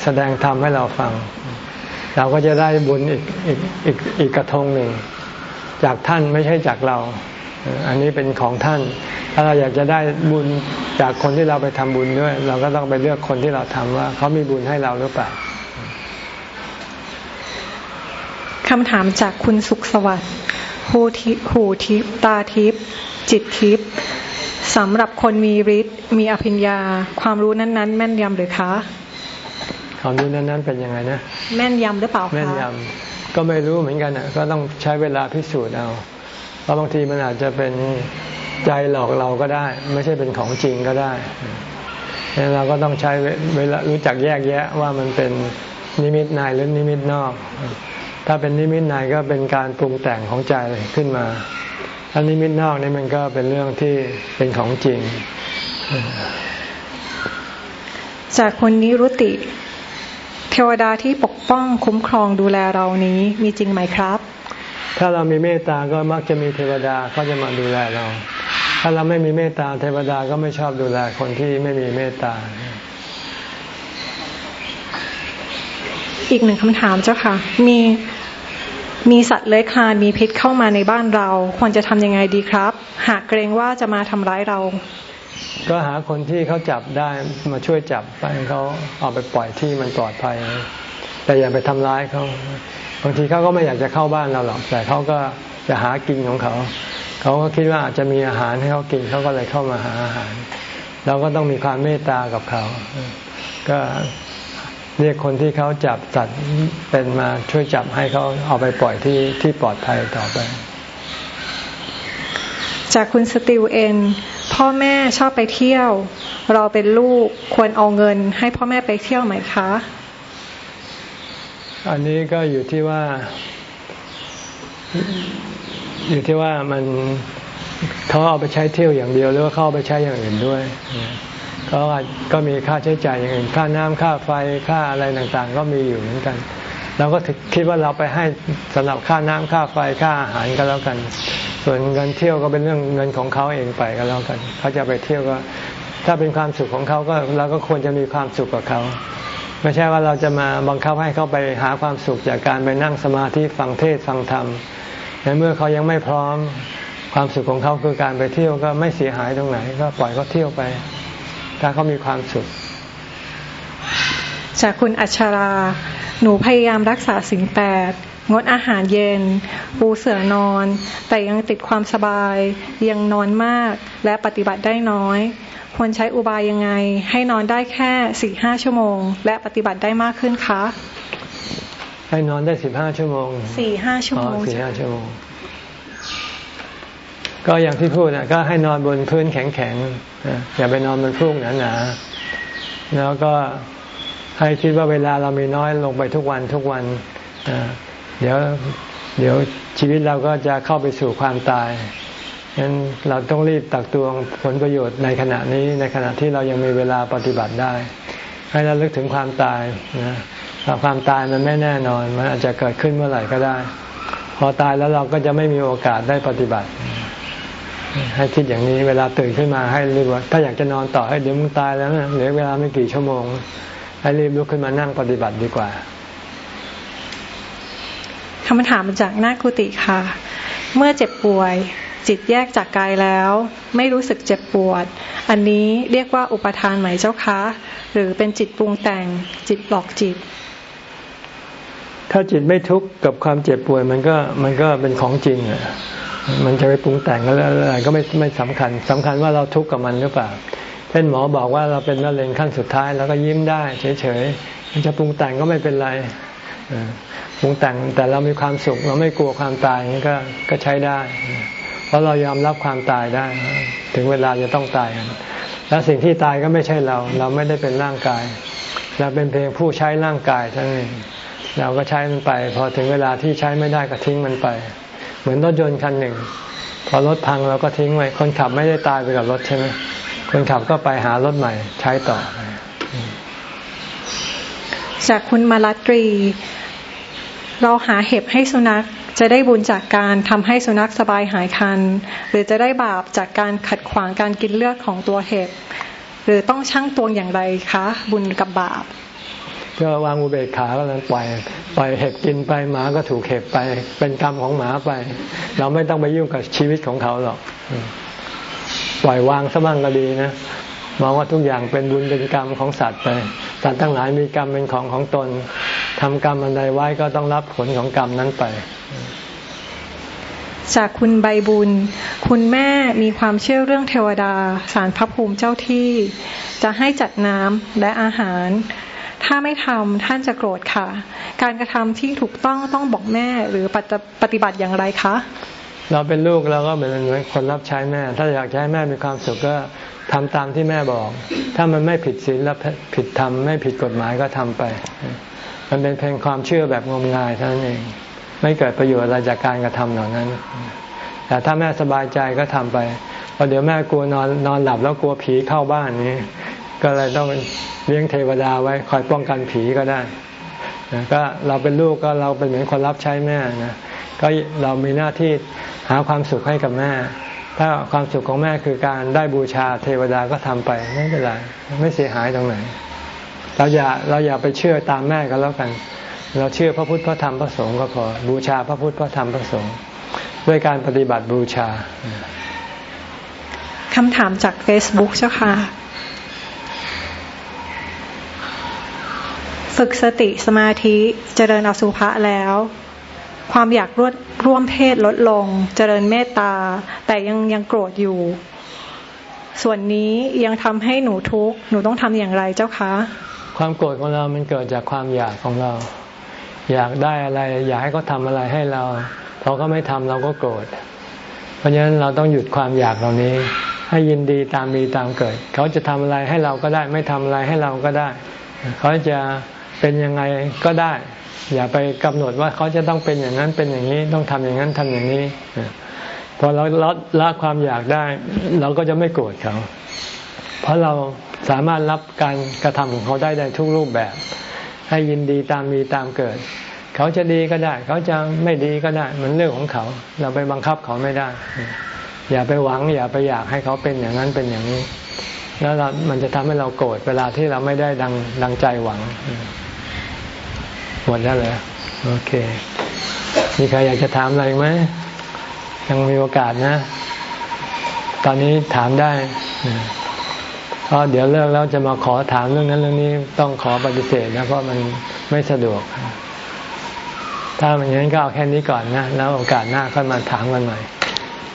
แสดงธรรมให้เราฟัง เราก็จะได้บุญอีกอีกอีกอีกกระทงหนึ่ง จากท่านไม่ใช่จากเรา อันนี้เป็นของท่าน ถ้าเราอยากจะได้บุญจากคนที่เราไปทำบุญด้วย เราก็ต้องไปเลือกคนที่เราทำว่าเขามีบุญให้เราหรือเปล่า คำถามจากคุณสุขสวัสดิ์หูทิหูทิพตาทิพจิตทิพสำหรับคนมีฤทธิ์มีอภิญญา ความรู้นั้น ๆ แม่นยำหรือคะความรู้นั้นๆเป็นยังไงนะ แม่นยำหรือเปล่าคะแม่นยำก็ไม่รู้เหมือนกันอะ ก็ต้องใช้เวลาพิสูจน์เอาเพราะบางทีมันอาจจะเป็นใจหลอกเราก็ได้ ไม่ใช่เป็นของจริงก็ได้เราก็ต้องใช้เวลารู้จักแยกแยะว่ามันเป็นนิมิตในหรือนิมิตนอก ถ้าเป็นนิมิตในก็เป็นการปรุงแต่งของใจขึ้นมาถ้านิมิตนอกนี่มันก็เป็นเรื่องที่เป็นของจริง จากคนนี้รุติ เทวดาที่ปกป้องคุ้มครองดูแลเรานี้มีจริงไหมครับ ถ้าเรามีเมตตาก็มักจะมีเทวดาเขาจะมาดูแลเรา ถ้าเราไม่มีเมตตาเทวดาก็ไม่ชอบดูแลคนที่ไม่มีเมตตา อีกหนึ่งคำถามเจ้าค่ะ มี มีสัตว์เลื้อยคลานมีพิษเข้ามาในบ้านเรา ควรจะทำยังไงดีครับ หากเกรงว่าจะมาทำร้ายเรา ก็หาคนที่เขาจับได้มาช่วยจับไปเขาเอาไปปล่อยที่มันปลอดภัย แต่อย่าไปทำร้ายเขาบางทีเขาก็ไม่อยากจะเข้าบ้านเราหรอก แต่เขาก็จะหากินของเขา เขาก็คิดว่าอาจจะมีอาหารให้เขากินเขาก็เลยเข้ามาหาอาหาร เราก็ต้องมีความเมตตากับเขา ก็ เรียกคนที่เขาจับสัตว์เป็นมาช่วยจับให้เขาเอาไปปล่อยที่ที่ปลอดภัยต่อไป จากคุณสติวเอ็นพ่อแม่ชอบไปเที่ยว เราเป็นลูกควรเอาเงิน ให้พ่อแม่ไปเที่ยวไหมคะ อันนี้ก็อยู่ที่ว่า อยู่ที่ว่ามันเขาเอาไปใช้เที่ยวอย่างเดียวหรือว่าเขาเอาไปใช้อย่างอื่นด้วย ก็ก็มีค่าใช้จ่ายอย่างอื่นค่าน้ำค่าไฟค่าอะไรต่างๆ ก็มีอยู่เหมือนกันเราก็คิดว่าเราไปให้สำหรับค่าน้ำค่าไฟค่าอาหารก็แล้วกัน ส่วนเงินเที่ยวก็เป็นเรื่องเงินของเขาเองไปก็แล้วกัน เขาจะไปเที่ยวก็ ถ้าเป็นความสุขของเขาก็เราก็ควรจะมีความสุขกับเขาไม่ใช่ว่าเราจะมาบังคับให้เขาไปหาความสุขจากการไปนั่งสมาธิฟังเทศฟังธรรมในเมื่อเขายังไม่พร้อมความสุขของเขาคือการไปเที่ยวก็ไม่เสียหายตรงไหน ก็ปล่อยเขาเที่ยวไป ถ้าเขามีความสุข จากคุณอัชรา หนูพยายามรักษาสิ่งแปดงดอาหารเย็น ปูเสือนอน แต่ยังติดความสบาย ยังนอนมากและปฏิบัติได้น้อย ควรใช้อุบายยังไง ให้นอนได้แค่สี่ห้าชั่วโมง และปฏิบัติได้มากขึ้นคะ ให้นอนได้สิบห้าชั่วโมงสี่ห้าชั่วโมงสี่ห้าชั่วโมง ก็อย่างที่พูดนะก็ให้นอนบนพื้นแข็งๆอย่าไปนอนบนฟูกหนาๆแล้วก็ให้คิดว่าเวลาเรามีน้อยลงไปทุกวันทุกวันเดี๋ยวเดี๋ยวชีวิตเราก็จะเข้าไปสู่ความตายฉะนั้นเราต้องรีบตักตวงผลประโยชน์ในขณะนี้ในขณะที่เรายังมีเวลาปฏิบัติได้ ให้เราลึกถึงความตายนะความตายมันไม่แน่นอน มันอาจจะเกิดขึ้นเมื่อไหร่ก็ได้ พอตายแล้วเราก็จะไม่มีโอกาสได้ปฏิบัติ ให้คิดอย่างนี้เวลาตื่นขึ้นมาให้รีบว่าถ้าอยากจะนอนต่อให้เดี๋ยวมึงตายแล้วนะเหลือเวลาไม่กี่ชั่วโมง ให้รีบลุกขึ้นมานั่งปฏิบัติดีกว่าคำถามมาจากหน้ากุฏิค่ะ เมื่อเจ็บป่วย จิตแยกจากกายแล้ว ไม่รู้สึกเจ็บปวด อันนี้เรียกว่าอุปทานไหมเจ้าคะ หรือเป็นจิตปรุงแต่งจิตหลอกจิต ถ้าจิตไม่ทุกข์กับความเจ็บป่วย มันก็มันก็เป็นของจริงอะมันจะไปปรุงแต่งอะไรก็ไม่ไม่สำคัญสำคัญว่าเราทุกข์กับมันหรือเปล่า เช่นหมอบอกว่าเราเป็นมะเร็งขั้นสุดท้ายแล้วก็ยิ้มได้เฉยๆมันจะปรุงแต่งก็ไม่เป็นไรปรุงแต่งแต่เรามีความสุขเราไม่กลัวความตายนี่ก็ก็ใช้ได้ เพราะเรายอมรับความตายได้ ถึงเวลาจะต้องตายกันแล้วสิ่งที่ตายก็ไม่ใช่เรา เราไม่ได้เป็นร่างกาย เราเป็นเพียงผู้ใช้ร่างกายเท่านั้น เราก็ใช้มันไป พอถึงเวลาที่ใช้ไม่ได้ก็ทิ้งมันไป เหมือนรถยนต์คันหนึ่ง พอรถพังเราก็ทิ้งไว้ คนขับไม่ได้ตายไปกับรถใช่ไหมคนขับก็ไปหารถใหม่ ใช้ต่อ จากคุณมาลตรี เราหาเห็บให้สุนัขจะได้บุญจากการทำให้สุนัขสบายหายคัน หรือจะได้บาปจากการขัดขวางการกินเลือดของตัวเห็บ หรือต้องชั่งตวงอย่างไรคะ บุญกับบาป ก็วางอุเบกขาก็แล้วปล่อยปล่อยเห็บกินไปหมาก็ถูกเห็บไป เป็นกรรมของหมาไป เราไม่ต้องไปยุ่งกับชีวิตของเขาหรอกปล่อยวางซะบ้างก็ดีนะมองว่าทุกอย่างเป็นบุญเป็นกรรมของสัตว์ไปสัตว์ทั้งหลายมีกรรมเป็นของของตนทำกรรมอันใดไว้ก็ต้องรับผลของกรรมนั้นไป จากคุณใบบุญ คุณแม่มีความเชื่อเรื่องเทวดา สารพระภูมิเจ้าที่ จะให้จัดน้ำและอาหาร ถ้าไม่ทำท่านจะโกรธค่ะ การกระทำที่ถูกต้องต้องบอกแม่หรือปฏิบัติอย่างไรคะ เราเป็นลูกเราก็เหมือนคนรับใช้แม่ ถ้าอยากให้แม่มีความสุขก็ทำตามที่แม่บอก ถ้ามันไม่ผิดศีลและผิดธรรมไม่ผิดกฎหมายก็ทำไป มันเป็นเพียงความเชื่อแบบงมงายเท่านั้นเอง ไม่เกิดประโยชน์อะไรจากการกระทำเหล่านั้น แต่ถ้าแม่สบายใจก็ทำไปพอเดี๋ยวแม่กลัวนอนนอนหลับแล้วกลัวผีเข้าบ้านนี้ ก็เลยต้องเลี้ยงเทวดาไว้คอยป้องกันผีก็ได้ก็เราเป็นลูกก็เราเป็นเหมือนคนรับใช้แม่นะก็เรามีหน้าที่หาความสุขให้กับแม่ ถ้าความสุขของแม่คือการได้บูชาเทวดาก็ทำไปไม่เป็นไรไม่เสียหายตรงไหนเราอย่าเราอย่าไปเชื่อตามแม่กันแล้วกัน เราเชื่อพระพุทธพระธรรมพระสงฆ์ก็พอบูชาพระพุทธพระธรรมพระสงฆ์ด้วยการปฏิบัติบูชาคำถามจาก Facebook เจ้าค่ะ ฝึกสติสมาธิเจริญอสุภะแล้ว ความอยากร่วร่วมเพศลดลง เจริญเมตตา แต่ยังยังโกรธอยู่ ส่วนนี้ยังทำให้หนูทุกข์หนูต้องทำอย่างไรเจ้าคะ ความโกรธของเรามันเกิดจากความอยากของเรา อยากได้อะไร อยากให้เขาทาอะไรให้เราพอเขาไม่ทำเราก็โกรธเพราะฉะนั้นเราต้องหยุดความอยากเหล่านี้ ให้ยินดีตามมีตามเกิด เขาจะทำอะไรให้เราก็ได้ ไม่ทำอะไรให้เราก็ได้ เขาจะ เป็นยังไงก็ได้ อย่าไปกำหนดว่าเขาจะต้องเป็นอย่างนั้นเป็นอย่างนี้ต้องทำอย่างนั้นทำอย่างนี้พอเราละละความอยากได้ เราก็จะไม่โกรธเขา เพราะเราสามารถรับการกระทำของเขาได้ในทุกรูปแบบ ให้ยินดีตามมีตามเกิด เขาจะดีก็ได้ เขาจะไม่ดีก็ได้มันเรื่องของเขา เราไปบังคับเขาไม่ได้ อย่าไปหวัง อย่าไปอยากให้เขาเป็นอย่างนั้นเป็นอย่างนี้ แล้วมันจะทำให้เราโกรธเวลาที่เราไม่ได้ดังดังใจหวัง หมดแล้วเลยโอเค มีใครอยากจะถามอะไรไหม ยังมีโอกาสนะ ตอนนี้ถามได้เพราะเดี๋ยวเลิกแล้วจะมาขอถามเรื่องนั้นเรื่องนี้ต้องขอปฏิเสธนะเพราะมันไม่สะดวก ถ้าอย่างนั้นก็เอาแค่นี้ก่อนนะ แล้วโอกาสหน้าค่อยมาถามกันใหม่